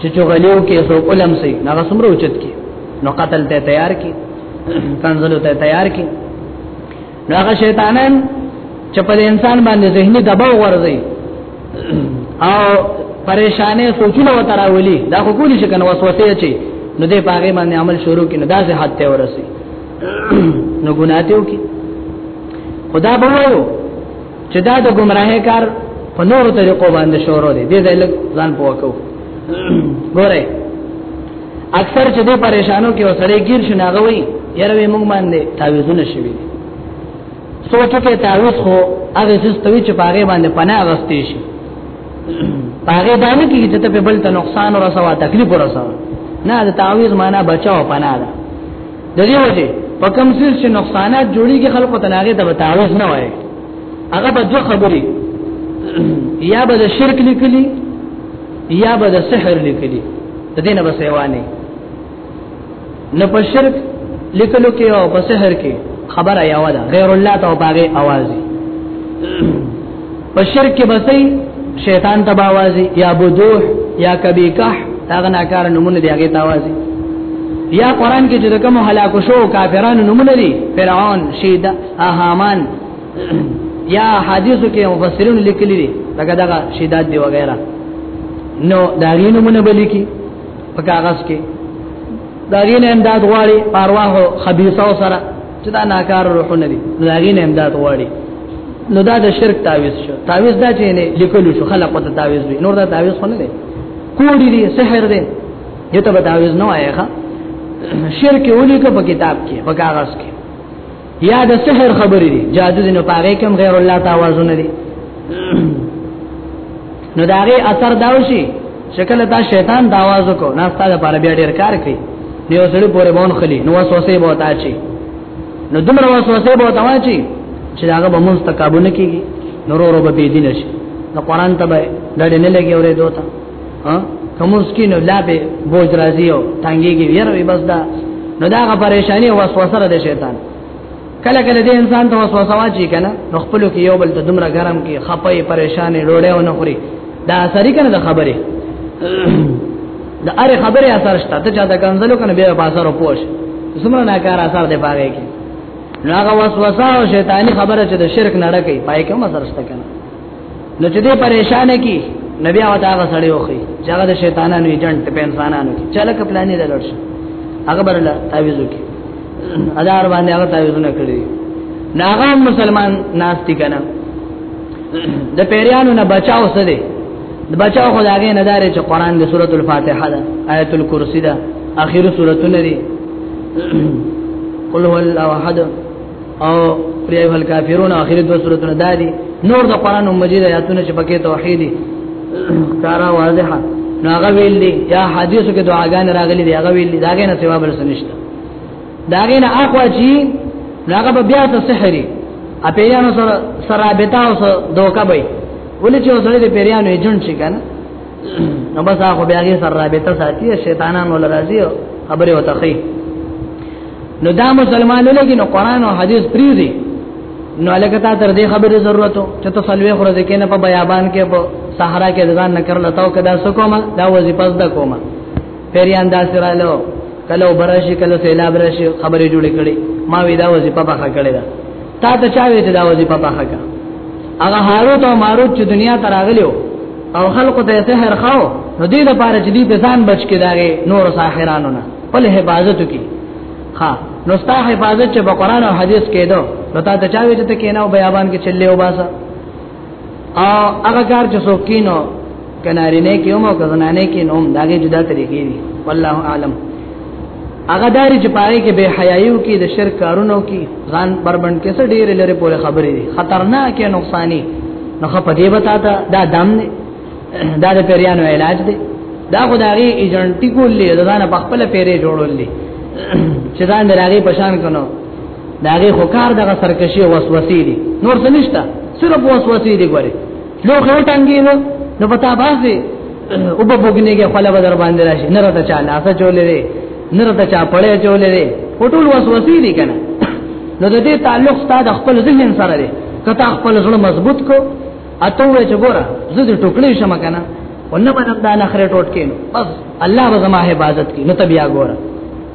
چې چغلیو کې سو علم سي هغه سمره اوچت کې نو قتل ته تیار کې کنزلو ته تیار کې نو هغه شیطانان چې په انسان باندې ذهني دباو ورځي او پریشانې سوچونه وتراولي دا خو کولی شي کنه وسوسه اچي نو دې پاګې باندې عمل شروع کینو دا زه حد ته ورسي نو ګناتیو کې خدا بوایو چې دا د گمراهی کار په نورو طریقو باندې شروع دی دې ځای لږ ځان پوکو ګوره اکثر چې دې پریشانو کې وسره گیر شنه غوي یره وي موږ باندې تعویذونه شوي سوچو کې تعویذ خو هغه څه ستوي چې پاره باندې پناه غستې شي پاره باندې کې چې ته په بل ته نقصان ورسوا تکلیف ورسوا نه د تعویذ معنا بچاو پناه ده د دې وجه په کوم څه چې نقصانات جوړيږي خلکو ته هغه ته تعویذ نه وایي هغه به دوه خبرې یا به د شرک لیکلي یا به د سحر لیکلي د دینه به سیوانه نه په شرک لیکلو کې او په سحر کې خبره یاوه ده غیر الله ته باغې आवाज په شرک بسې شیطان تباوازي یا بدوح یا کبیکح داغه ناکار نمونه دی هغه تاوازي یا قران کې چې کوم هلاک شو کافرانو نمونه دي فرعون شیدا اهامان یا حدیثو کې مفسرین لیکلي دي لکه دا شیدات دی وغیرہ نو دا غینو مونږ بلی کی په کاغذ کې دا غینه امداد غواړي پرواهو خبيثه سره چې دا ناکار روحونه دي نو هغه نه امداد غواړي نو دا د شرک تعویز شو تعویز دا چې نه لیکل شو خلق ته تعویز وي نور دا تعویز خو نه دی کوډی دی سحر دی یو ته تعویز نه وایي ښا شرک ولي کو په کتاب کې په کاغذ کې یا د سحر خبرې دي جادو دې نه پاره کوم غیر الله تعالی نه دي نو داغه اثر داوشي شکل دا شیطان دا आवाज وکړ نه ستاسو لپاره بیا ډیر کار کوي نو سړی پورې بون خلی نو وسوسه به وتا چی نو دومره وسوسه به وتا چی چې هغه به مونږ تکابو نه کیږي نور ورو به بيدی نشي نو قران ته به ډډ نه لګي اورې دوته ها کوم سکین لا به بوج راځي او تانګيږي وير وي بس دا نو دا غ پریشانی وسوسه را دي شیطان کله کله دې انسان ته وسوسه واچي کنه نو خپل کې یو بل ته دومره ګرم کې خپې پریشانې ډوړې ونه خوري دا سری کنه د خبره د اره خبره اثر شته ته چا د کنزلو کنه به په اثر پوښ څومره ناکار اثر دی پاره کې نو هغه وسوسه او شیطانی خبره چې د شرک نه ډکې پای کې هم اثر شته کنه نو چې دې پریشان کی نبی او دا غسړی وخی چې هغه د شیطانانو ایجنټ په انسانانو کې چاله کپلان نه لړ شي هغه برله تعویذ وکي ادار باندې هغه تعویذ نه کړی ناغه مسلمان ناشتی کنه د پیریانو نه بچاو څه دی د بچاو خدای نه داري چې قران د سورۃ الفاتحه ده آیت الکرسی ده اخیری سورته نه دي قل هو الله احد او پرې ول کافرون اخر دوه سورته دادي نور د قران مجید آیاتونه چې پکې توحید دي سارا واضحه ناغه ویل دي یا حدیثو کې دعاګان راغلي دي هغه ویل دي داګه نه ثواب رسنشته داګه نه اخوا چی ناغه به بیا ته سحری اپیانو سره سره بتا او دوکا به ولې چې اوسړي د پیریانو ایجنټ شي کنه نو بس هغه بیا یې سره رابطه ساتي شیطانانو لراځي خبره وته خي نو دا مسلمان لګي نو قران او حديث پریزي نو الګ تا تر دې خبره ضرورت چې ته سلوي خو ځکه نه په بیابان کې په صحرا کې ځان نه کړل تاو کدا سکوما دا وظیفه زده کومه پیریان دا سرالو کله برشي کله سیلاب راشي خبرې جوړې کړي ما وی دا وظیفه پخه کړې ده تا ته چا وی دا وظیفه پخه کړه هغه هاروت او ماروت چې دنیا ته راغلو او خلق ته سحر خاو نو دې لپاره چې دې په ځان بچ کې داغه نور ساحرانو نه په حفاظت کې ها نو ستا حفاظت چې په قران او حديث کې دو نو تا ته چا وی چې ته کیناو بیابان کې چلې وباسه او هغه کار چې څوک کینو کناری نه کې هم او کنانه کې نوم داګه جدا طریقې دي والله اعلم هغه داري چې پاره کې به حیايو کې د شرک کارونو کې ځان بربند کې څه ډېر لري پوره خبرې دي خطرناک نقصانی نو په دې وتا ته دا دم نه دا د پیرانو علاج دی دا خدای ایجنټی کولې دا نه په خپل پیرې جوړولې چې ځان دراغي پشان کنو داغه خو کار دغه سرکشي وسوسې دي نور څه نشته صرف وسوسې دي ګوره لو خو ټنګي نو نو پتا باسي او په بوګنيږي خپل بدر باندې راشي نه راته چا لاس چولې دي نه راته چا پړې چولې دي او ټول وسوسې دي کنه نو د دې تعلق ستاسو خپل ذهن سره دي کته خپل زړه مضبوط کو اته وې چې ګوره زه دې ټوکلې شم کنه ونه باندې دا نخره ټوټ کین بس الله به زما حفاظت کی نو تبیا ګوره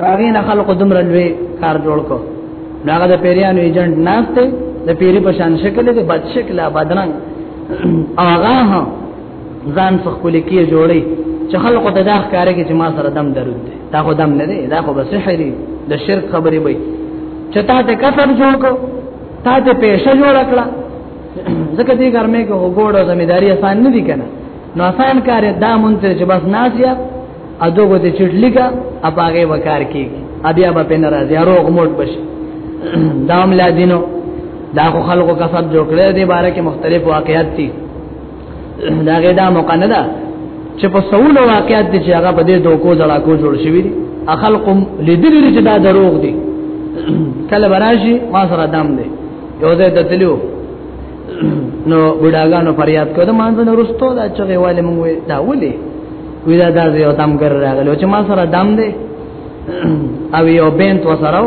هغه نه خلکو دمر لوی کار جوړ کو هغه د پیریانو ایجنټ ناشته د پیری په شان شکل دی بد شکل بدرنګ هغه ځان څخه کولې کې جوړي چې خلکو ته دا ښکارې کې چې ما سره دم درود دی دا خو دم نه دی دا خو بس شری د شرک خبرې وي چې تا ته کثر جوړ کو تا ته پیسې جوړ کړه ځکه دې ګرمه کې وګوړو زمیداری آسان نه دی کنه نو آسان کار دا مونږ ته چې بس ناسیا اځو غو دې چټلی کا اپاګه وکړ کې ابیا به پین راځي روغ موټ بشي دام لا دینو دا خو خلکو کسب جوړ کړی دی باره کې مختلف واقعیات دي دا غدا موقع نه ده چې په سول واقعیت دي چې هغه په دې دوکو ځړا کو جوړ شوی دي اخلق لیدل لري چې دا دروغ دي کله براشي ما سره دم دي یو ځای ته تلو نو بډاګانو فریاد کو دا مانځ نه رستو دا چې غواله مونږ دا ولي وی دا داز یو دم ګر راغلو چې ما سره دم دی او یو بنت وسره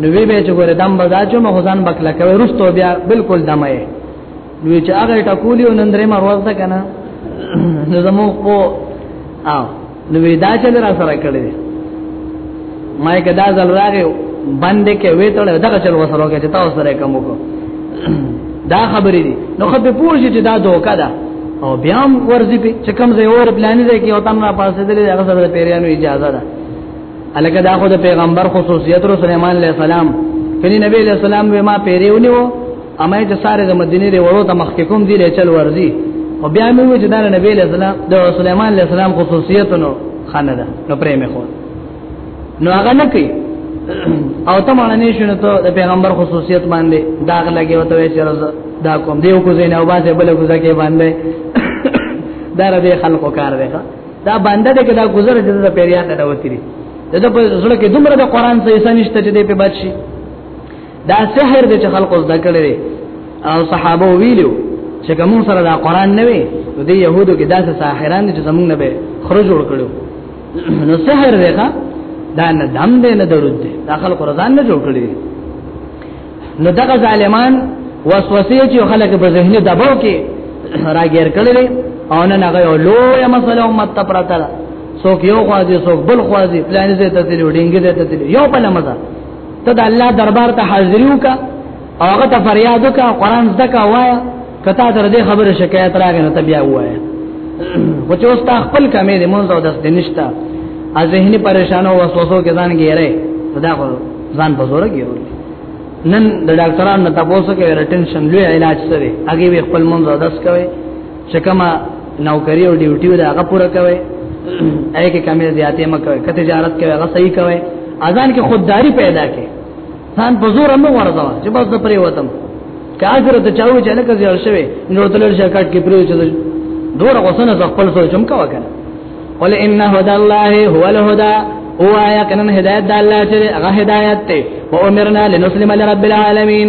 نو وی به چې ګور دم بزاچو مخزان بکلا کوي رستو بیا بالکل دمه نو چې هغه ټکولی نن درې ما ورځ ده کنه نو زمو کو او نو دا چې را سره کړی ما یې کدا ځل راغی باندې کې وې ته دغه چل وسره کې تاسو سره کوم کو دا خبرې دي نو خو به پوه شي چې دا دوکا ده او بیا هم ورځي په چې کوم ځای اور پلان دی کې او تم را پاسې دلې هغه سره پیریانو اجازه ده الکه دا خو د پیغمبر خصوصیت رسول سليمان عليه السلام کله نبی عليه السلام ما پیریونی وو اما چې ساره د مدینه لري وړو ته مخکې کوم دی لچل ورزي او بیا مې وې چې دا نبی له سلام د سليمان عليه السلام خصوصیت نو خانه ده نو پرې مې خو نو هغه نه کوي او ته معنی شنو ته د پیغمبر خصوصیت باندې داغ لګي او ته چې دا کوم دیو کو زین او باسه بل کو ځکه باندې دا رب خلقو کار دی دا باندې دغه دا گزر چې د پیریات دا وتیری دغه په زړه کې دومره د قران څخه نشته چې دې په بچي دا سحر دې چې خلق زده کړي او صحابه ویلو چې کوم سره دا قران نه وي نو دې يهودو کې داسې ساحران چې زمونږ نه به خرج جوړ کړو نو سحر دې ښا دا نه دم دې نه درود دې دا خلق رضان نه جوړ کړی نو دغه ظالمان وسوسه چې خلک په ذهن دباو کې راګیر کړل او نن هغه یو لوی مسله امت ته پراته ده څوک یو خواځي څوک بل خواځي پلان زه ته تلو ډینګ زه ته تلو یو په لمزه ته د الله دربار ته حاضری وکا او هغه ته فریاد وکا قران زده کا وایا کته تر دې خبره شکایت راغی نو ته بیا وایا خو چې اوس تا خپل کمې دې مونږ او داس دې نشتا ا ذهني پریشانو وسوسو کې ځان ګیره دا خو ځان په زور کې ورته نن د ډاکټرانو ته پوسو کې ریټنشن لوی علاج سره هغه خپل مونږ او داس کوي چې کما نوکری او ډیوټي وي هغه پوره کوي اې کې کمې زیاتې مکوي کته تجارت کوي هغه صحیح کوي اذان کې خودداری پیدا کې ځان په زور مو ورځو چې بس د پرې وتم که اجر ته چاوي چې لکه زیار شوی نو تلل شي کټ کې پرې چې دور غوسنه خپل سره چم کا وکړه قل ان هدى الله هو الهدى هو يقين هدايت الله چې هغه هدايت ته وامرنا لنسلم لرب العالمين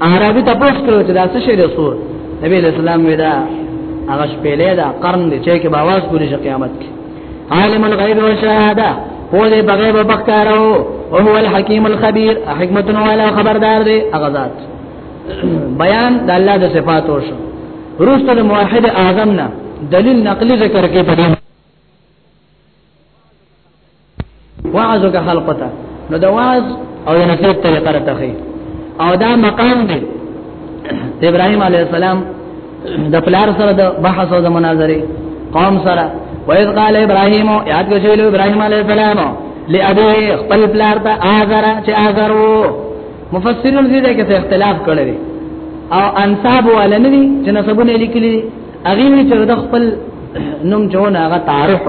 عربي تاسو کړو چې دا څه شی دی سور نبی اسلام ودا هغه شپېلې دا قرن دی چې کې باواز پوری شي قیامت کې عالم الغیب و شهاده هو دې بغیب بخکارو او هو الحکیم الخبیر حکمت والا خبردار دی هغه ذات بیان د الله د صفاتو شو روسته د موحد اعظم نه دلیل نقلی ذکر کې پدې وعظ وکړه خلق ته نو د وعظ او د نصیحت طریقه راته خي او دا مقام دی د ابراهيم عليه السلام د پلار سره د بحث او د مناظره قوم سره وإذ قال ابراهيم یاد کړئ ابراهيم عليه السلام لأبيه خپل پلار ته آزر چې آزر وو مفسرون دې ده کې اختلاف کړی دی او انصاب ولا نه دي چې نسبونه لیکلي اغه وی چې د خپل نوم جوړ هغه تعارف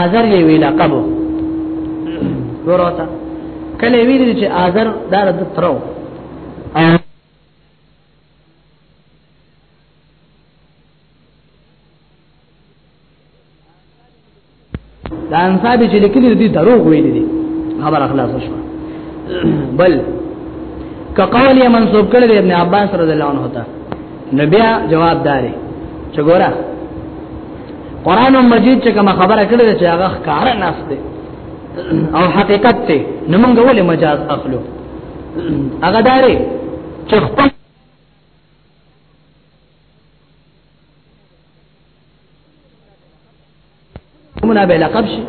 آذر یې وی لقب ګوروتا کله ویل چې آذر دار د ترو دا انصاب چې لیکلي دي دروغ ویل دي خبر اخلاص شو بل کقول یې منسوب کړی دی ابن عباس رضی الله عنه ته نبي جواب داري چې ګوره قران مجید چې کوم خبره کړې ده چې هغه ښکار نه سته او حقیقت ته نو موږ ولې مجاز اخلو هغه داري چې خپل منا به لقب شي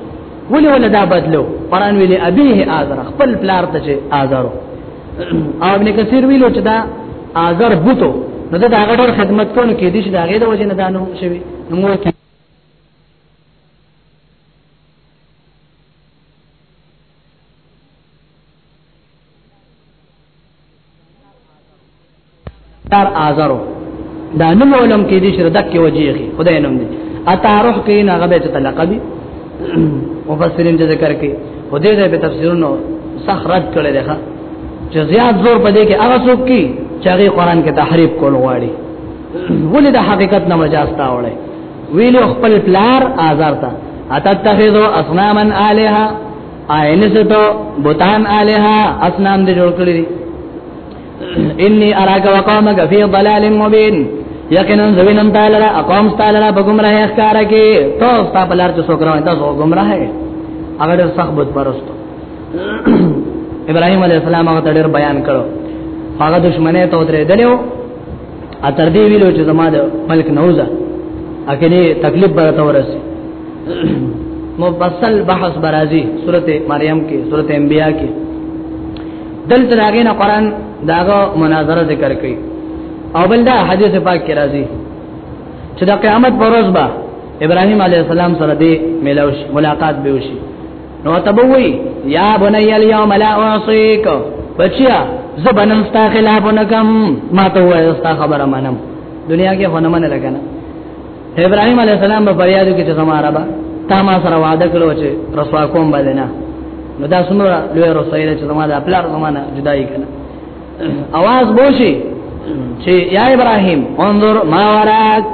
ولې ولا دا بدلو قران ویلي ابيه ازر خپل پلار ته چې ازرو او ابن کثیر ویلو چې دا اگر بوتو نو دا هغه ډول خدمت کونه کې دي چې دا غي د وجه نه دانو شوی نو مو کې تار آزارو دا نوم علم کې دي شر دک وجيخي خدای نوم دي اتارح کې نه غبه ته لقبي مفسرین چې ذکر کوي خدای دې په تفسیرونو سخرت کړي ده چې زیات زور پدې کې هغه څوک کی چې هغه قران کې تحریف کول غواړي ولې د حقیقت نه مجاز تا وړي ویل خپل پلار آزار تا اتتخذوا اصناما الها آینه ستو بوتان الها اصنام دې جوړ کړی انی اراک وقومک فی ضلال مبین یقینا زوینم تعالی را اقوم تعالی را بگمراه اخکار کی تو ستا پلار چ سوکرا انت سو گمراه ہے اگر سخت بت پرستو ابراهیم علی السلام هغه تډر بیان کړو هغه دشمنه ته درې دلو ا تر دې ویلو چې زما د ملک نوزه اکلی تکلیف برته ورسي مفصل بحث برازي سورته مریم کې سورته انبیاء کې دلته راغی نه قران داغه مناظره ذکر کړي او بل دا حدیث پاک کې راځي چې د قیامت پر ورځ به ابراهيم عليه السلام سره دې ملاوش ملاقات به وشي نو تبوي یا بني اليوم لا اعصيك بچیا زبنن ستا خلاف نکم ما ته وای ستا خبره منم دنیا کې هونه منه لګنه ابراهيم عليه السلام په فریاد کې چې زما رب تا ما سره وعده کړو چې رسوا کوم باندې نه نو دا څومره لوی رسوي چې زما د خپل زمانہ جدای کړه आवाज بوشي چې یا ابراهيم انظر ما وراک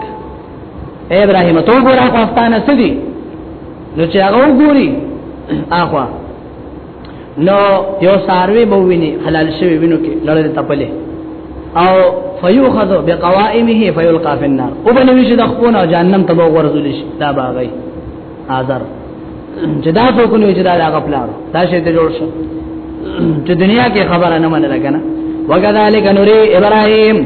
اے ابراهيم تو ګورا پاستانه سدي نو چې هغه وګوري اخوا نو یو ساروی به ویني حلال شوی وینو کې لړل تپلې او فیوخذ بقوائمه فیلقى فی النار او بل وی چې د خپل جهنم ته ورزول شي دا باغی حاضر جدا څوک نه جدا دا غپلار دا شی ته جوړ شو چې دنیا کې خبره نه منل کنه وکذالک نوری ابراهیم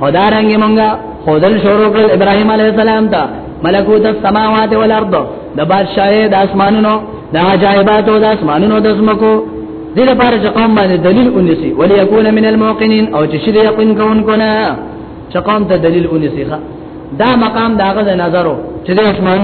خدارنګ مونږه خودل شروع کړ ابراهيم عليه السلام ته ملکوت السماوات والارض د بادشاہي د اسمانونو د عجایبات او د اسمانونو د زمکو دې لپاره چې قوم باندې دلیل ونیسي ولی یکون من الموقنین او چې شری یقین کوونکو نه چې قوم ته دلیل ونیسي دا مقام داغه د نظرو چې د اسمان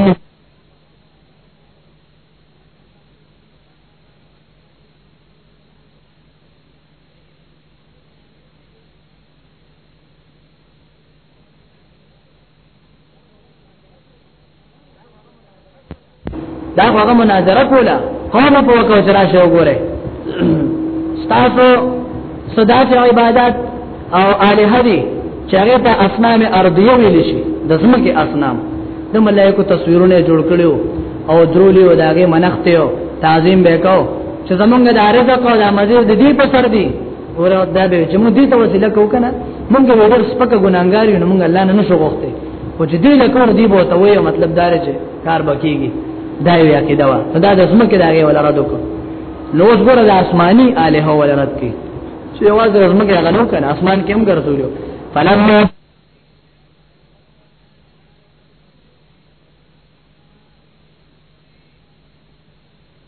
دا هغه مناظره کوله قوم په وکاو چر راشه وګوره تاسو صدا چې عبادت او الہ دي چې هغه ته اسنام ارضیه ویل شي د زمکه اسنام د ملائکه تصویرونه جوړ کړو او درولې و داګه منښت یو تعظیم وکاو چې زمونږ د رزق او د مزه د دې په سر دی ور دا به چې موږ دې ته وسیله کو کنه موږ به ډېر سپک ګناګار یو موږ الله نه نشو غوښته او چې دې لکور دی بو ته وایو مطلب دار چې کار بکیږي دا یو یاکې دا دا د سمکه دا یو لاره دوک نو اوس ګره د آسماني الہ ولرت کې چې واځه سمکه غنو کنه آسمان کې هم ګرځولو فلما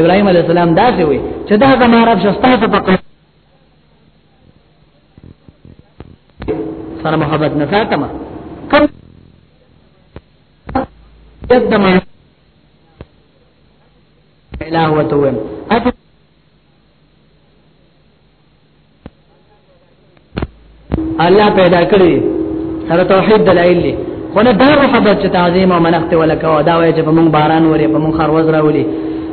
ابراهيم عليه السلام دا څه وي چې دا زما رب شستا ته پکړ سره محبت نه ساتم کوم یدم اله وتوم الله پیدا کړی سره توحید دلایل دي خو نه دا محبت چې تعظیم او منښت ولکه او دا وایي چې په مونږ باران وری په مونږ خروز راولي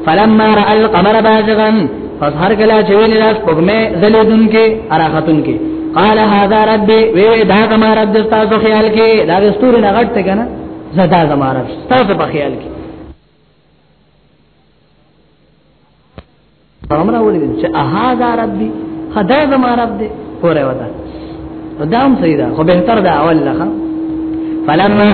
فلما را القمر بازغا پس هر کله چې ویل راس پغمه زلیدون کې اراحتون کې قال هذا ربي وی دا زما رب تاسو خیال کې دا رستور نه غټ ته کنه زدا زما رب تاسو په خیال کې نوم راولي چې اهاذا ربي خدای زما رب دې پوره وتا دا هم صحیح ده خو به تر دا اول لخه فلما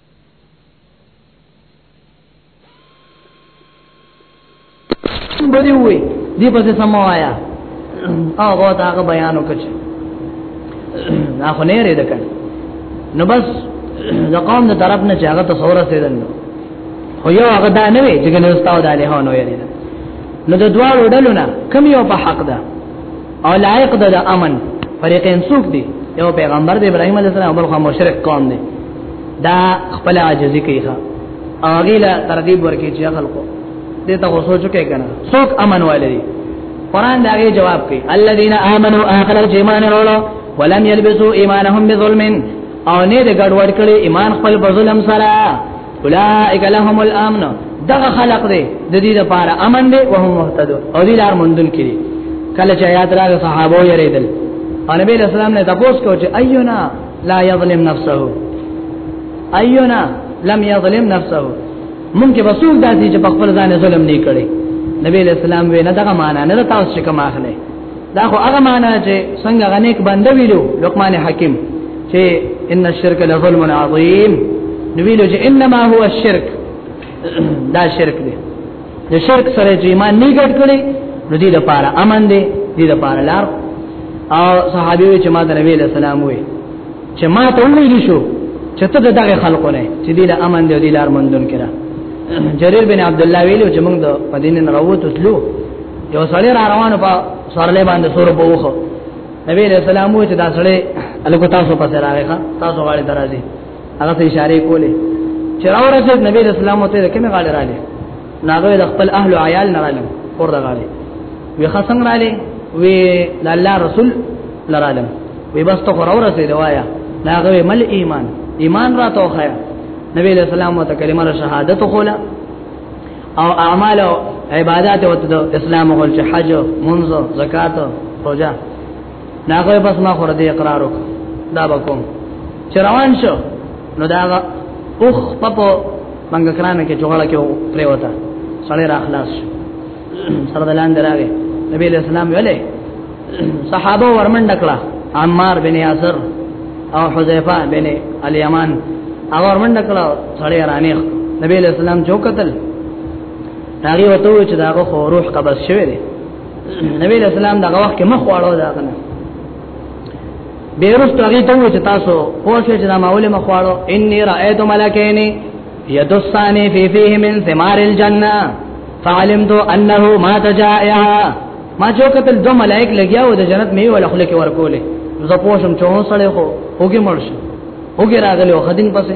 بدی وي دی په څه سموایا او غو دا هغه بیان وکړ دا خو نه لري دکړه نو بس د قوم د طرف نه چې هغه تصور سیدل نو خو یو هغه دا نه وي چې ګنې استاد د الهو نو یری نو د دوه وډلو نه کم یو په حق ده او لایق ده د امن فريقین څوک دي یو پیغمبر د ابراهیم علیه السلام او بل خو مشرک قوم دي دا خپل عاجزي کوي ښا اغه لا ترغیب ورکړي چې خلکو دې ته سوچو کې کنه څوک امن والي قران دا غي جواب کوي الذين امنوا اخر الايمان رولو ولم يلبسوا ايمانهم بظلم او نه دې ګډوډ کړي ایمان خپل په ظلم سره اولئک لهم الامن دغه خلق دې د دې لپاره امن دې او هم مهتدو او دې لار مندون کړي کله چې آیات راغله صحابه یې ریدل او نبی اسلام نه تاسو کو چې ايونا لا یظلم نفسه ایونا لم یظلم نفسه مونږ کې وسوک داسي چې په خپل ځان ظلم نه کړي نبی اسلام وی نه دغه معنا نه تاسو چې کوم اخلي دا خو هغه معنا چې څنګه غنیک بنده ویلو لقمان حکیم چې ان الشرك لظلم عظیم نو ویلو چې انما هو الشرك دا شرک دی د شرک سره چې ایمان نه ګډ کړي نو دې لپاره امن دی دې لپاره لار او صحابي چې ما د نبی له سلام وې چې ما ته ویل شو چې ته دغه خلکو نه چې دې له امن دی دې لار مندون کړه جرير بن عبد الله ویلو چې موږ د مدینه نه راوته تلو یو سړی را روانو په سرلې باندې سور په وخه نبی له سلام وې چې دا سړی الکو تاسو پسې راغی تاسو غاړي درازي هغه ته اشاره کوله چې راو رسید نبی رسول الله ته کومه غاله رااله ناغه د خپل اهل او عیال نه رااله اور دغاله وی خصم رااله وی د الله رسول لراله وی بس ته راو رسید وایا ناغه مل ایمان ایمان را توخه نبی رسول الله ته کلمه شهادت خوله او اعمال او عبادت او اسلام او حج منځ زکات روزه دا کوي بس ما خور دې اقرار وک دا وکوم چروان شو نو دا اوخ پپو منګ کرانه کې جوړه کې پرې وتا سړی را خلاص شو سره دلان دراوي نبی له سلام ویلې صحابه ورمن ډکړه عمار بن یاسر او حذیفه بن الیمان هغه ورمن ډکړه سړی رانیخ نبی له سلام جو قتل هغه وته چې داغه خو روح قبض شوی دی نبی علیہ السلام دغه وخت کې مخ واړو دا کنه بیرست هغه ته وچ تاسو پوه شئ چې دا ماول مخ واړو انی رایت ملکین یدسانی فی فیه من ثمار الجنه فعلمت انه ما تجائها ما جو کتل دو ملائک لګیا و د جنت می ولا خلک ورکولې زه پوه شم چې هو سړی خو هوګي مرشه هوګي راغلی او خدین پسه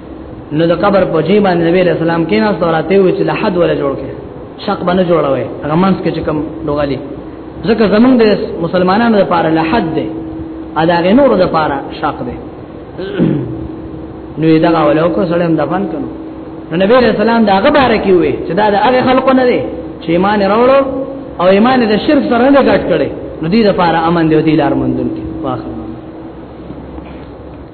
نو د قبر په جې باندې نبی رسول الله کې ناس دوراته وی چې لحد ولا جوړ کې شق باندې جوړوي هغه منځ کې چې کوم ډوغالي ځکه زمونږ د مسلمانانو لپاره لحد دی ادا غي نور لپاره شق دی نو دا غوړو کو سره هم دفن کړو نو نبی رسول الله دا غبره کې وی چې دا د هغه خلقو نه دی چې ایمان وروړو او ایمان د شرک سره نه ګټ کړي نو دې لپاره امن دی او دې لار مندل کې واخلو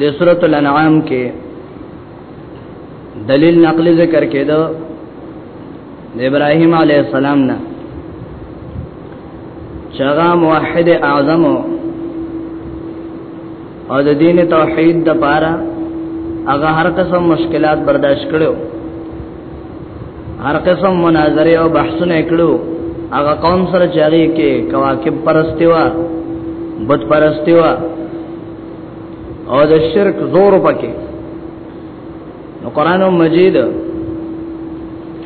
د سورۃ الانعام کې دلیل نقلی ذکر کېدو د ابراهیم علی السلام نه چغا موحد اعظم او د دین توحید د پاره هغه هر قسم مشکلات برداشت کړو هر قسم مناظره او بحثونه کړو هغه قوم سره چاري کې کواکب پرستی و بت پرستی و او د شرک زور پکې نو قران مجید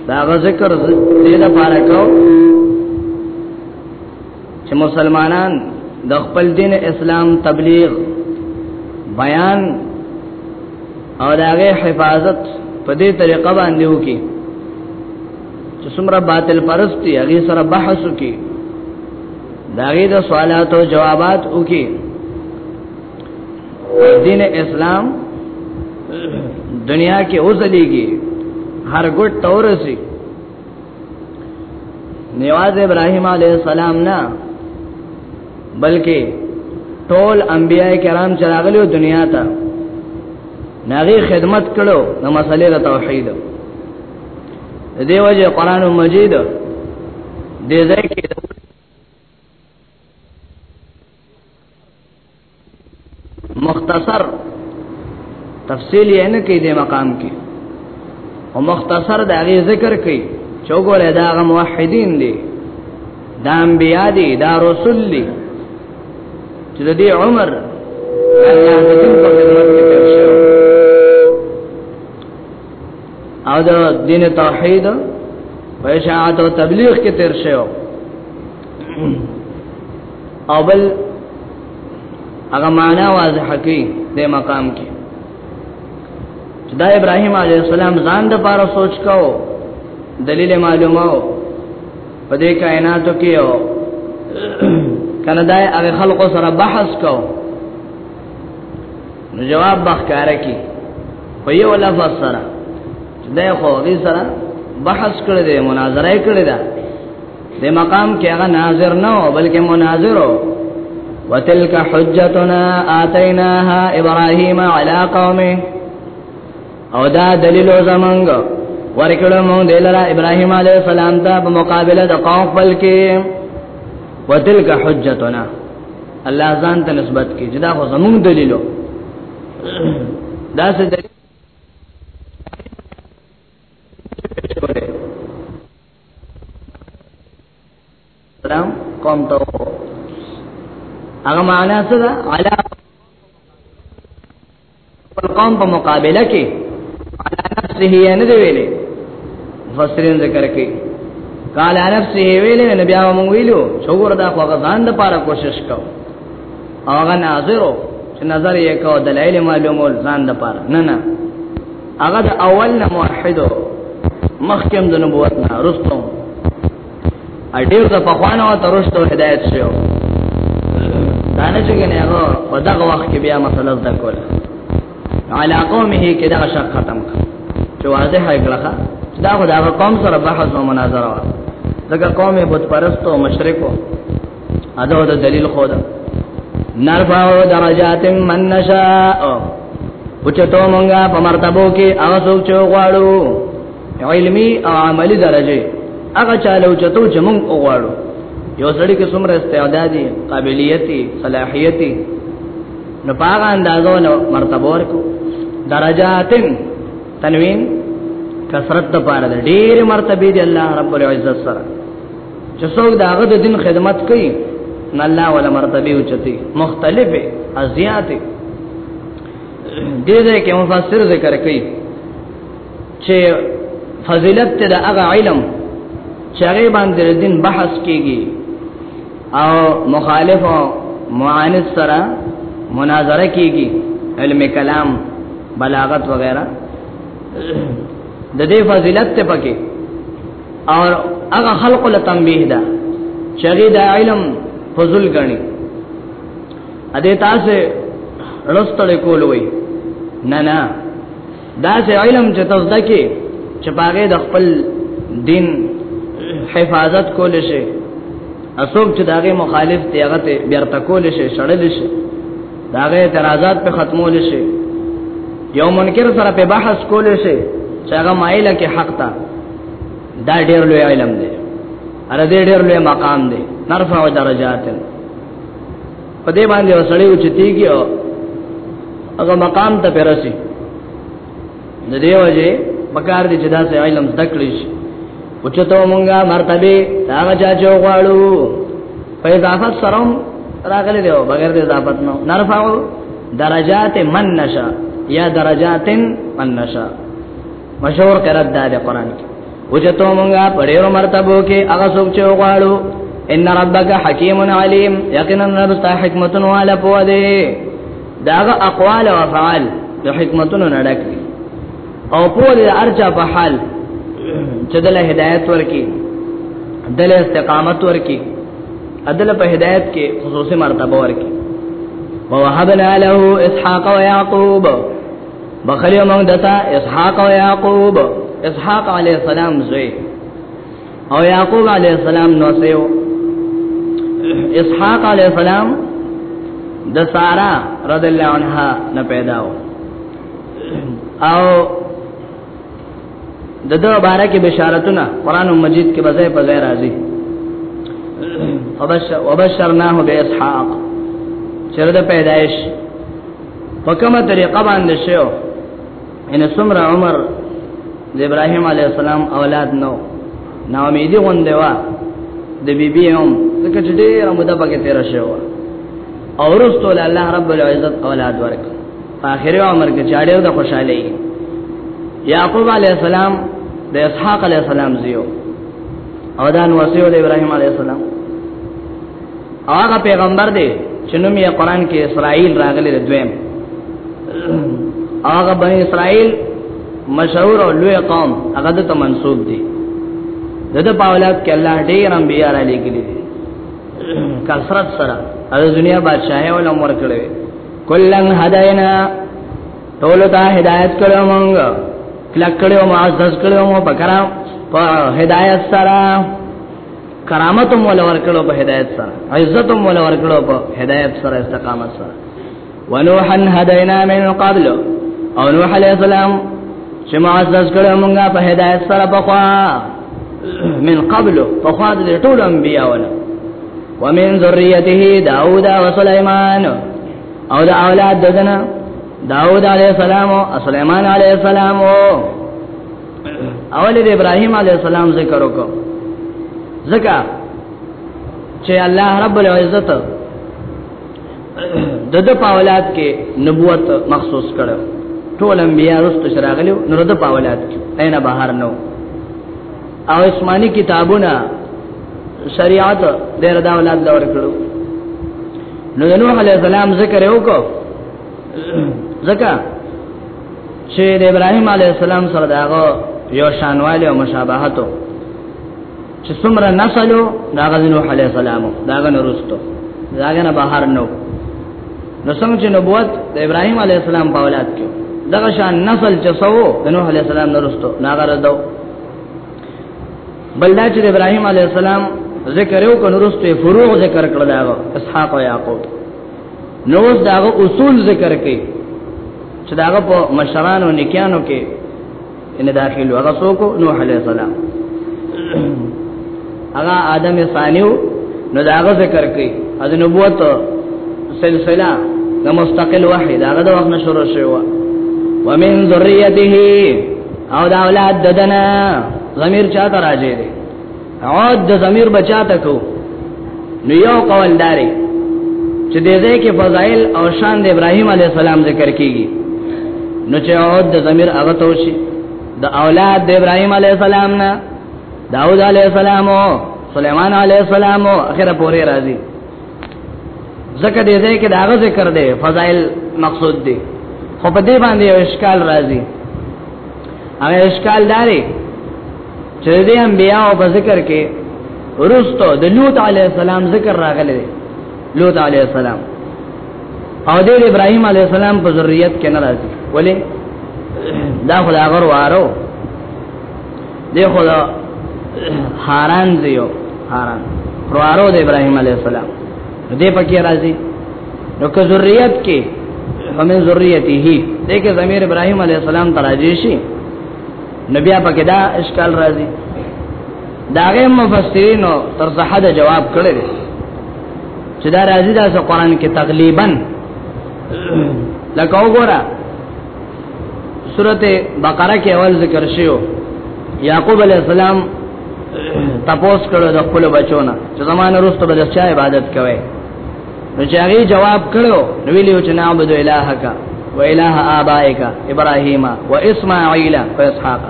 دا ذکر دې د پاره کو چې مسلمانان د خپل دین اسلام تبلیغ بیان او دا غي حفاظت په دې طریقه باندې وکي چې څومره باطل پرستی هغه سره بحث وکي دا غي د سوالات او جوابات وکي دین اسلام دنیا کې اوځلېږي هر ګټ تورسي نیواز ابراهیم علیه السلام نه بلکې ټول انبیاء کرام چې راغلي دنیا ته ناغي خدمت کړو د مسلې د توحید دیو جه قران مجید دې ځای کې مختصر تفصیل یې نه کې د مقام کې او مختصر د هغه ذکر کوي چې وګوره دا غ موحدین دي دا انبیا دي دا رسول دي چې د دې عمر الله د دین په خدمت کې تیر شو او د دین توحید په اشاعت او تبلیغ کې تیر شو او بل هغه معنا واضح کوي د مقام کې دا ابراهيم عليه السلام ځان د پاره سوچ کو دلیل معلومه په دې کائناتو کې او کنه دا هغه خلق سره بحث کو نو جواب بخکاره کی په یو لفظ سره دا خو دې سره بحث کړی دی مناظره کړی دی د مقام کې هغه ناظر نه و بلکې مناظر و وتلک حجتنا آتیناها ابراهیم علی قومه او دا دلیل زمنګ ورکړو مونږ دلاره ابراهیم علی السلام ته په مقابله د قوم خپل کې وتلک حجتنا الله ځان ته نسبت کې جدا خو زمونږ دلیلو دا څه دلیل سلام قوم ته هغه معنا څه ده علا قوم په مقابله کې علا نفسه یې نه دی ویلې فسرین ذکر کې قال نفسه ویلې نبی هغه ویلو څوګور دا خو غزان د پاره کوشش کو هغه ناظرو چې نظر یې کو دلایل معلومول ځان د پاره نه نه هغه د اول نه موحد مخکم د نبوت نه رستو اډیر د پخوانو ترشتو هدایت شو دا نه چې نه هغه په دغه وخت کې بیا مسله زده کول علا قومه کې دا شک ختم کړ چې واضح یې کړه دا خو دا قوم سره بحث او مناظره و دا قوم یې بت پرستو مشرکو ادا د دلیل خو دا نرفع درجات من نشاء اوچتو مونږه په مرتبو کې هغه څوک چې غواړو علمی او عملی درجه هغه چاله اوچتو چې مونږ غواړو یو سړی کې څومره استعدادي قابلیتي صلاحیتي نو پاغه اندازو نو مرتبه ورکو درجاتن تنوین کثرت د پاره ډېر مرتبه دی الله رب العزت سره چې څوک دا غد دین خدمت کوي نه الله ولا مرتبه اوچتي مختلفه ازياته دې دې کې مفسر ذکر کوي چې فضیلت ته د هغه علم چې هغه باندې دین بحث کیږي او مخالف او معاند سره مناظره کیږي علم کلام بلاغت وغیرہ د دې فضیلت ته پکې او هغه خلق له تنبیه ده چې هغه د علم فضل غني ا دې تاسو رستل کول وي نه نه دا سه علم چې تاسو دکې چې باغې د خپل دین حفاظت کول شي اسوب چې داغه مخالف دی هغه ته بیرته کول شي شړل شي دا غي اعتراضات په ختمول شي یو منکر سره په بحث کول شي چې هغه مایله کې حق تا دا ډېر لوی علم دی اره دې ډېر لوی مقام دی نرفع درجات په دې باندې وسړی او چتیږي هغه مقام ته پرسي د دې وجه پکار دي چې دا سه علم ذکر شي او چې ته مونږه مرتبه هغه چا چې غواړو په اضافت سره راغلي دی بغیر د اضافت نو نرفعو درجات من نشا یا درجات من نشا مشهور قرات ده د قران کې او چې ته مونږه په ډیرو مرتبه کې هغه څوک چې غواړو ان ربک حکیم علیم یقینا رب است حکمت والا پوهه داغه اقوال او افعال د حکمتونو نه ډک دي او په دې ارجا په حال چې د له هدایت ورکی د له استقامت ورکی عدل په هدایت کې خصوصي مرتبه ورکی ووهبنا له اسحاق ويعقوب بخلیو موږ دتا اسحاق او یعقوب اسحاق علی السلام زوی او یعقوب علی السلام نو سیو اسحاق علی السلام د سارا رضی الله عنها نه پیداو او د دو بارے کې بشارتونه قران مجید کې بځای په ځای راځي وبشر وبشرناه باسحاق چرته پیدائش په کومه طریقه باندې شو ان سمر عمر د ابراهيم عليه السلام اولاد نو نو اميدي غوندې وا د بيبي هم ځکه چې ډېر موده پکې تیر شو او ورستو له الله رب العزت اولاد ورک په اخر عمر کې چاړیو د خوشحالي يعقوب عليه السلام د اسحاق عليه السلام زیو او دا نو وسیو د ابراهيم عليه السلام هغه پیغمبر دی چې نوم یې قران کې اسرائیل راغلی دی دویم هغه بنی اسرائیل مشهور او لوی قوم هغه ته منسوب دي دغه په اولاد کې الله ډېر انبیا را لګلي دي کثرت سره د دنیا بادشاہي ول عمر کړي کلن هداینا ټول ته هدایت کړو مونږ کلک کړو معزز کړو مو پکرا په هدایت سره کرامت هم ولا ورکړو په هدایت سره عزت هم ولا ورکړو په هدایت سره استقامت سره ونوحا هدینا من قبل او نوح علیہ السلام چې معزز کړو مونږه په هدایت سره په خوا من قبل په خوا د ټول انبیا ولا ومن ذریته داوود او سليمان او د اولاد ددنه داوود علیہ السلام او سليمان علیہ السلام اول د ابراهيم عليه السلام ذکر وکړو ځکه چې الله رب العزت د د پاولات کې نبوت مخصوص کړو ټول انبیاء رستو شراغلو نور د پاولات کې اینا بهر نو او اسماني کتابونه شریعت د رضا اولاد لور کړو نو نوح علیہ السلام ذکر وکړو ځکه چې د ابراهيم عليه السلام سره داغه یو شانواله او مشابهت چې څومره نسلو داغه نوح عليه السلام داغه نورستو داغه نه بهر نو نو څنګه چې نبوت د ابراهيم عليه السلام په اولاد کې دغه شان نسل چې سو د نوح عليه السلام نورستو ناغه ردو بلدا چې ابراهيم عليه السلام ذکر یو کو نورستو فروع ذکر کړل هغه اسحاق او يعقوب نو اوس داغه اصول ذکر کړي چې داغه په مشرانو نکانو کې ان داخل هغه څوک نوح عليه السلام هغه آدم ثانیو نو داغه ذکر کړي د نبوت سلسله د مستقل وحی داغه د وخت شروع شوه ومن ذريته او دا اولاد ددنا ضمیر چاته راځي عود د ضمیر بچاته کو نو یو قول داري چې د دې کې فضایل او شان د ابراهیم علی السلام ذکر کیږي نو چې عود د ضمیر هغه توشي د اولاد د ابراهیم علی السلام نه داوود علی السلام او سليمان علی السلام او اخره پورې راځي ځکه دې دې کې داغه ذکر دی فضائل مقصود دی خو په دې باندې یو اشکال راځي هغه اشکال داري چې د انبیاء او په ذکر کې ورستو د لوط علی السلام ذکر راغلی دی لوط علی السلام او د ابراهیم علی السلام په ذریات کې ناراضي ولی دا خدای غر واره دی خدا حاران دیو حاران پروارو د ابراهيم عليه السلام دې پکې راځي نو که ذریات کې همه ذریته دې کې زمير ابراهيم عليه السلام تراجي شي نو بیا پکې دا اشکال راځي دا غي مفسرینو تر څه حد جواب کړی دی چې دا راځي دا څه قران کې تقریبا لکه وګوره سورته بقره کې اول ذکر شیو یعقوب علی السلام تپوس کړو د خپل بچو نه چې زمانه وروسته به د چا عبادت کوي نو چې هغه جواب کړو نو ویلو چې نعبد الهک و اله آبائک ابراهیم و اسماعیل و اسحاق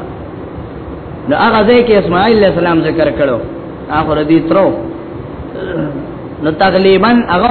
نو هغه ځکه اسماعیل علیہ السلام ذکر کړو اخر دې ترو نو تقریبا هغه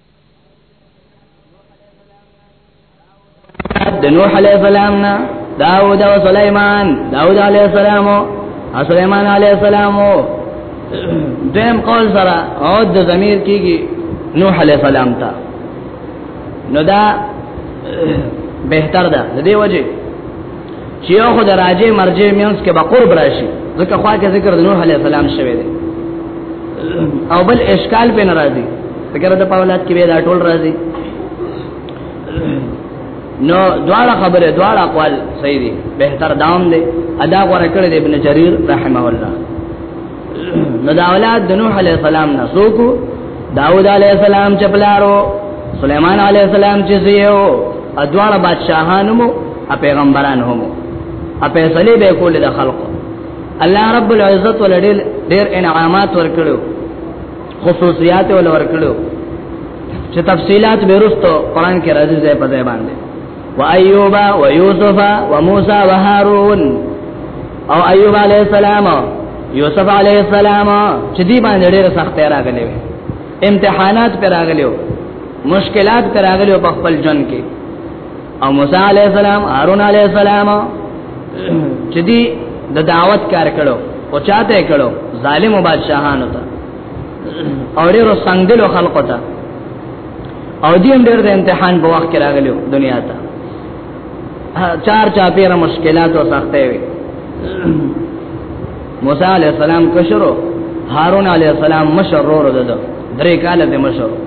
د نوح علیہ السلام نا داود او سلیمان داود علیہ السلام او سلیمان علیہ السلام دیم قول سره او د ضمیر کیږي نوح علیہ السلام ته نو دا بهتر ده د دې وجه چې یو خو د راجه مرجه مینس کې به قرب راشي ځکه خوا کې ذکر د نوح علی السلام شوی دی او بل اشکال په ناراضي فکر د پاولات کې به دا ټول راضي نو دواړه خبره دواړه اقوال صحیح دي بهتر دام دي ادا غره کړی دی ابن جرير رحمه الله نو دا اولاد د نوح عليه السلام نه سوکو داوود عليه السلام چپلارو سليمان عليه السلام چې سيو ادواړه بادشاہانو ا پیغمبران هم ا فیصله به کول د خلق الله رب العزت ولډل ډیر انعامات ورکړو خصوصیات ول ورکړو چې تفصيلات به رسټو قران کې راځي ځای په ځای باندې و ايوب و يوسف و موسى و هارون او ايوب عليه السلام يوسف عليه السلام چې دی باندې ډېر سخت راغلي امتحانات پر راغلي مشکلات پر راغلي په خپل جن کې او موسی علی السلام هارون علی السلام چې دی د دعوت کار کړو او چاته کړو ظالم بادشاہانو ته او ډیرو څنګهلو خلقو ته او دې هم ډېر د امتحان په وخت کې راغلو دنیا ته چار چا پیر مشکلات او سختې وي موسی علی السلام کشرو هارون علی السلام مشرور دده درې کاله د مشرور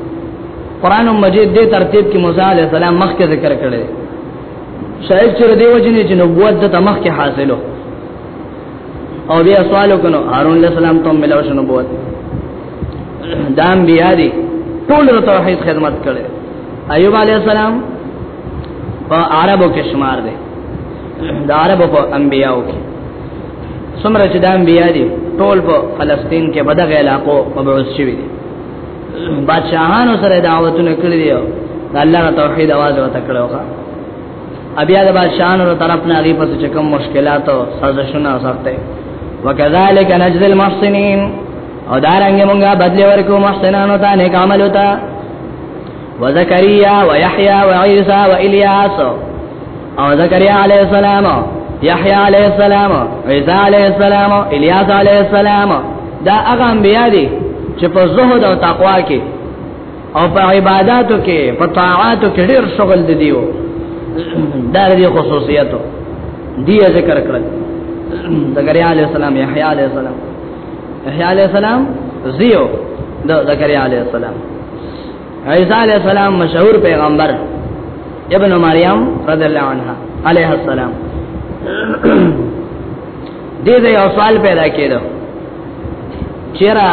قران مجید دې ترتیب کې موسی علی السلام مخکې ذکر کړي شاید چې دې وجنې چې نبوت د تمخ کې حاصلو او بیا سوال وکړو هارون علی السلام ته ملو شنو نبوت دام بیا دي ټول د توحید خدمت کړي ایوب علی السلام په عربو کې شمار دي د عربو په انبیاو کې څومره چې د انبیا دي ټول په فلسطین کې بدغه علاقو مبعوث شوی دي بادشاہانو سره دعوتونه کړی دی د الله نه توحید आवाज وته کړو ښا بیا د بادشاہانو تر طرف نه غي پس چې کوم مشکلات او سازشونه سخته وکذالک نجد المحسنین او دارنګ مونږه بدل ورکو محسنانو ته نیک عمل وتا وزکریا ویحیی وعیسی والیاس او زکریا علی السلام یحیی علی السلام عیسی علی السلام الیاس علی السلام دا هغه انبیا دي چې په زهد او تقوا کې او په عبادتو کې په طاعاتو کې ډېر شغل دي دیو دا دې خصوصیتو دی ذکر کړل زکریا علی السلام یحیی علی السلام یحیی علی السلام زیو د زکریا علی السلام عیسی علیہ السلام مشهور پیغمبر ابن مریم رضی الله عنها علیه السلام دې دې یو سوال پیدا کېدو چیرې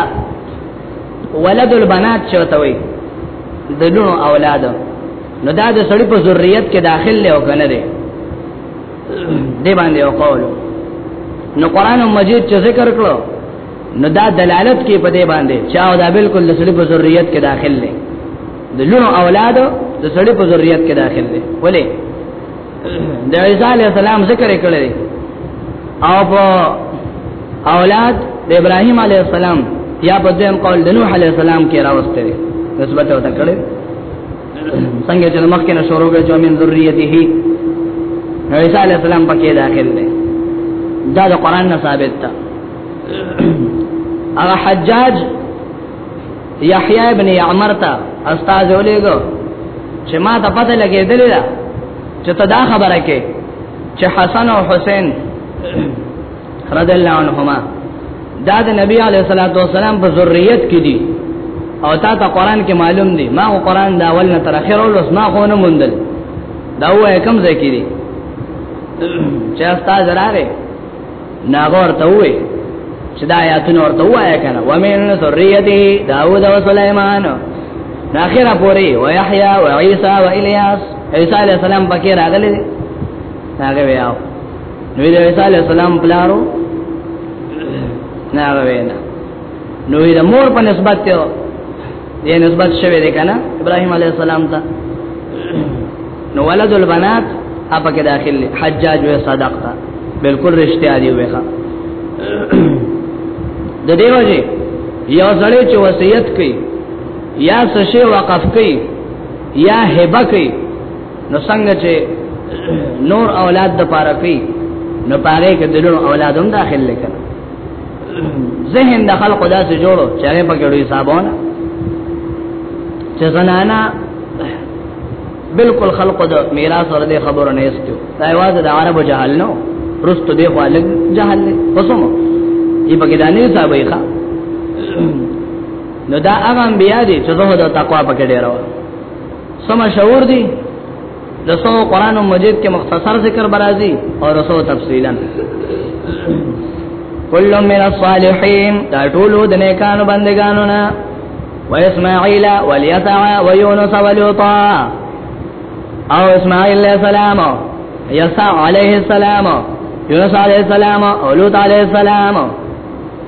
ولد البنات چوته وي د لونو اولاد نو دا د سړی په ذریت کې داخل له وکنه دی دی باندې وقول نو قران مجید چې ذکر کړو نو دا دلالت کې په دې باندې چې او دا بالکل د سړي په ذریات کې داخل دی د لونو اولاد د سړي په ذریات کې داخل دی ولې د عیسی علی السلام ذکر کړی او په اولاد د ابراهیم علی السلام یا په دیم قول د نوح علی السلام کې راوستل نسبت او تکړه څنګه چې مخکې نه شروع کړو من ذریته عیسی علی السلام پکې داخل دی دا د قران نه ثابت ده هغه حجاج یحیی ابن عمر ته استاد ولېګو چې ما ته پته لګېدلې ده چې ته دا خبره کې چې حسن او حسین رضی الله عنهما دا د نبی علیه الصلاۃ والسلام په ذریت کې دي او تا ته قران کې معلوم دي ما هو قران دا اول نه تر اخره ولوس ما خو نه موندل دا وای کوم ځای کې دي چې استاد راغی ناغور ته وې چې دا آیاتونه ورته وایا کنه ومن ذریته داوود او سليمان اخره پوری و یحیی و عیسی و الیاس عیسی علی السلام پکې راغلي هغه ویاو نو د عیسی علی السلام پلارو نه وینا نو د مور په نسبت ته یې نسبت شوی دی کنه ابراهیم علی السلام ته نو ولد البنات اپا کې داخل لې حجاج وې صدق تا بالکل رشتہ دی وې ښا د دیو جی یو ځلې چې وصیت کړي یا سشه وقف کړي یا هبه کړي نو څنګه چې نور اولاد د پاره کړي نو پاره کې د نور اولاد هم داخل لکه ذهن د خلق داسې جوړو چې هغه پکې ډوي صاحبونه چې زنانا بالکل خلق د میراث ور دې خبر نه استو دا आवाज د عربو جهل نو رست دې خالق جهل نه وسم یې پکې دانه صاحب یې ښا نو دا هغه انبیا دي چې زه د تقوا پکې ډیر و سم شعور دي د سو قران مجید کې مختصر ذکر برازي او رسو تفصیلا کل من الصالحین دا ټول د نیکانو بندگانو نه واسماعيل واليسع ويونس ولوطا او اسماعيل عليه السلام يسع عليه السلام يونس عليه السلام او لوط عليه السلام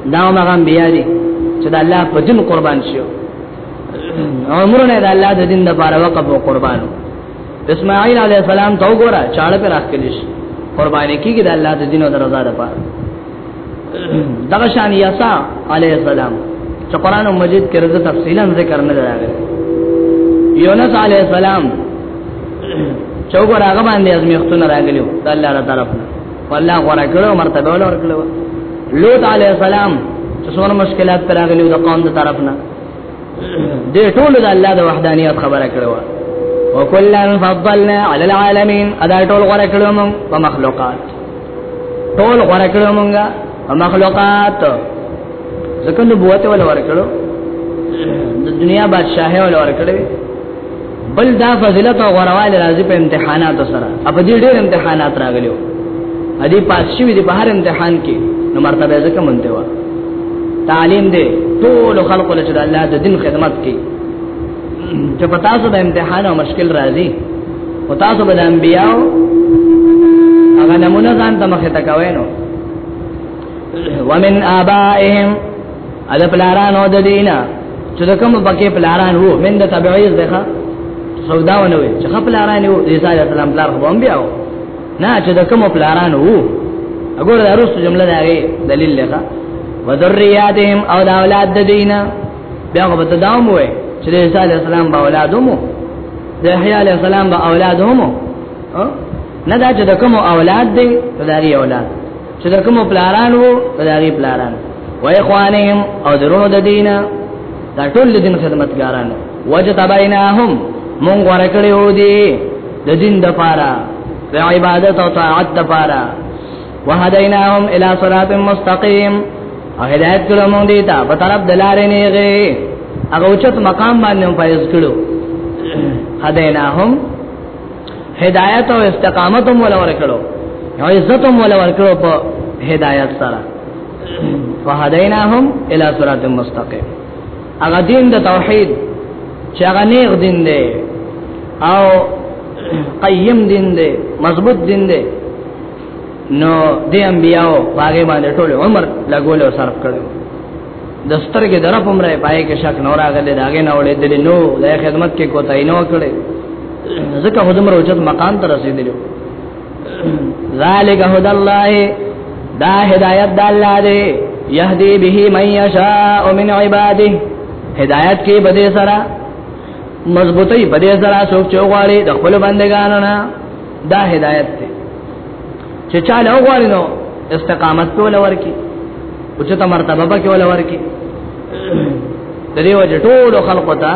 دا هغه انبياء دي چې د الله په دین قربان شو عمرونه د الله د دین لپاره وقف او قربانو اسماعیل علی السلام تو ګورا چاړه پر راخلیش قرباني کیږي د الله د دین او د رضا لپاره دغه شان یسا علی السلام چې قران مجید کې رد تفصیلا ذکر نه راغلی یونس علی السلام چې وګور هغه باندې ازمیختونه راغلیو د الله تعالی طرف والله غره کړو مرتبه ول ورکړو لوط علی السلام چې څومره مشکلات راغلیو د قوم د طرف نه دې ټول د الله د وحدانیت خبره کړو او کلن فضلنا علی العالمین ادا ټول غره کړو موږ په مخلوقات ټول غره کړو موږ په مخلوقات ځکه نبوت ولا ورکړو د دنیا بادشاہه ولا ورکړو بل دا فضیلت او غرواله راځي په امتحانات سره په دې ډېر امتحانات راغلیو ا دې پاس شوی دی په هر امتحان کې نو مرتبه ځکه مونته و تعلیم دې ټول خلق له چې الله د دین خدمت کوي چې په تاسو د امتحان او مشکل راځي او تاسو به د انبیاو هغه نمونه ځان ته مخه تکوي نو ومن آبائهم اده پلاران او د دینا چې د کوم پکې پلاران وو من د تبعیض ده سودا ونه وي چې خپل پلاران وو عیسی علی السلام پلار خو هم بیاو نه چې د کوم پلاران وو وګوره دا روسو جمله ده دلیل لکه وذریاتهم او د اولاد د دینا بیا غو ته داوم وای چې د عیسی علی السلام به اولادومو د یحیی علی السلام به اولادومو نه دا چې د کوم اولاد دی دا دی اولاد چې د کوم پلاران وو دغه پلاران و اخوانهم او درونو د دینه دا ټول د دین خدمتګاران وجتبیناهم مونږ ورکړې و دي د دین د پاره د عبادت او طاعت د پاره وهدیناهم الی صراط مستقیم او هدایت کړو مونږ دي ته په طرف د لارې نه غي هغه اوچت مقام باندې پایز کړو هدیناهم هدایت او استقامت هم ولا ورکړو او عزت هم ولا ورکړو په هدایت سره فهدیناهم الی صراط مستقیم هغه دین د توحید چې هغه نیغ دین دی او قیم دین دی مضبوط دین دی نو د انبیاو باغې باندې ټول عمر لګول او صرف کړو د سترګې دره پمره پای کې شک نور راغلی داګه نه وړې دلی نو د خدمت کې کوتای نو کړې ځکه خدمت روچت مقام ته رسیدلی ذالک هدى الله دا هدایت د الله دی یهدی به من یشاء من عباده هدایت کې بده سره مضبوطی بده سره سوچ چوغاړي د خپل بندگانو نه دا هدایت ته چې چاله وغواړي نو استقامت په لور کې او چې ته مرتبه به کې ولور کې د دې وجه ټول خلق ته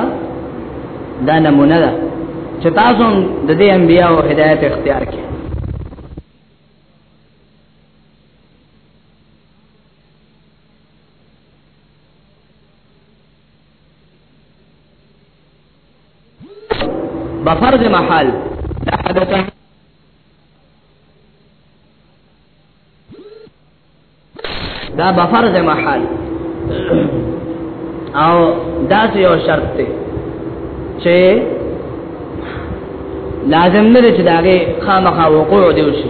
دا نمونه ده چې تاسو د دې انبیانو هدایت اختیار کړئ بفرض محل دا حدث دا بفرض محل او دا یو شرط دی چې لازم نه دی چې داګه خامخا وقوع دی وشي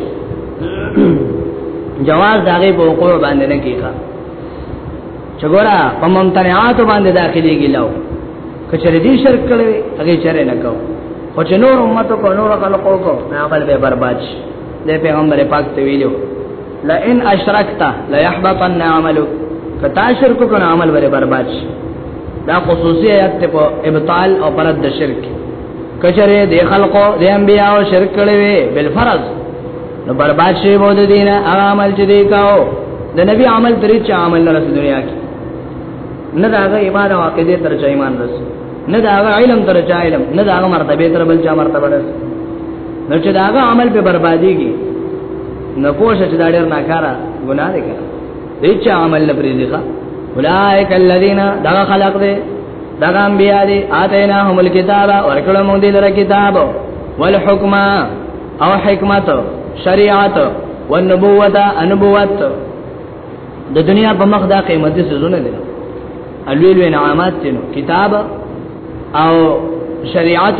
جواز داګه په وقوع باندې نه کیږي چې ګورا په ممتنعات باندې داخلي کیلو کچره دې شرک کړي هغه چره نه کو خو چې نور امت کو نور خلقو کو نه عمل به برباد شي د پیغمبر پاک ته ویلو لئن اشرکتا ليحبطن عملك کتا شرک کو نه عمل به برباد شي دا خصوصي آیات ته په ابطال او پرد د شرک کچره دې خلقو دې انبیا او شرک کړي وي بل فرض نو برباد شي بود دینه عمل چې دې کاو د نبی عمل درې چې عمل نه رسې دنیا کې نه دا هغه ایمان او عقیده تر چا ایمان رس نه دا هغه علم تر چا علم نه دا هغه مرتبه تر بل چا مرتبه رس نو چې دا هغه عمل په برباديږي نه پوښه چې دا ډېر ناکاره ګناه دی کړه هیڅ عمل نه پرې ځخه اولائک الذین دا خلق دې دا انبیاء دې اتیناهم الكتاب ورکړو موږ دې لره کتاب والحکم او حکمت شریعت والنبوت انبوت د دنیا په مخ دا قیمتي سزونه دي الوی لوی نعمت دي کتاب او شریعت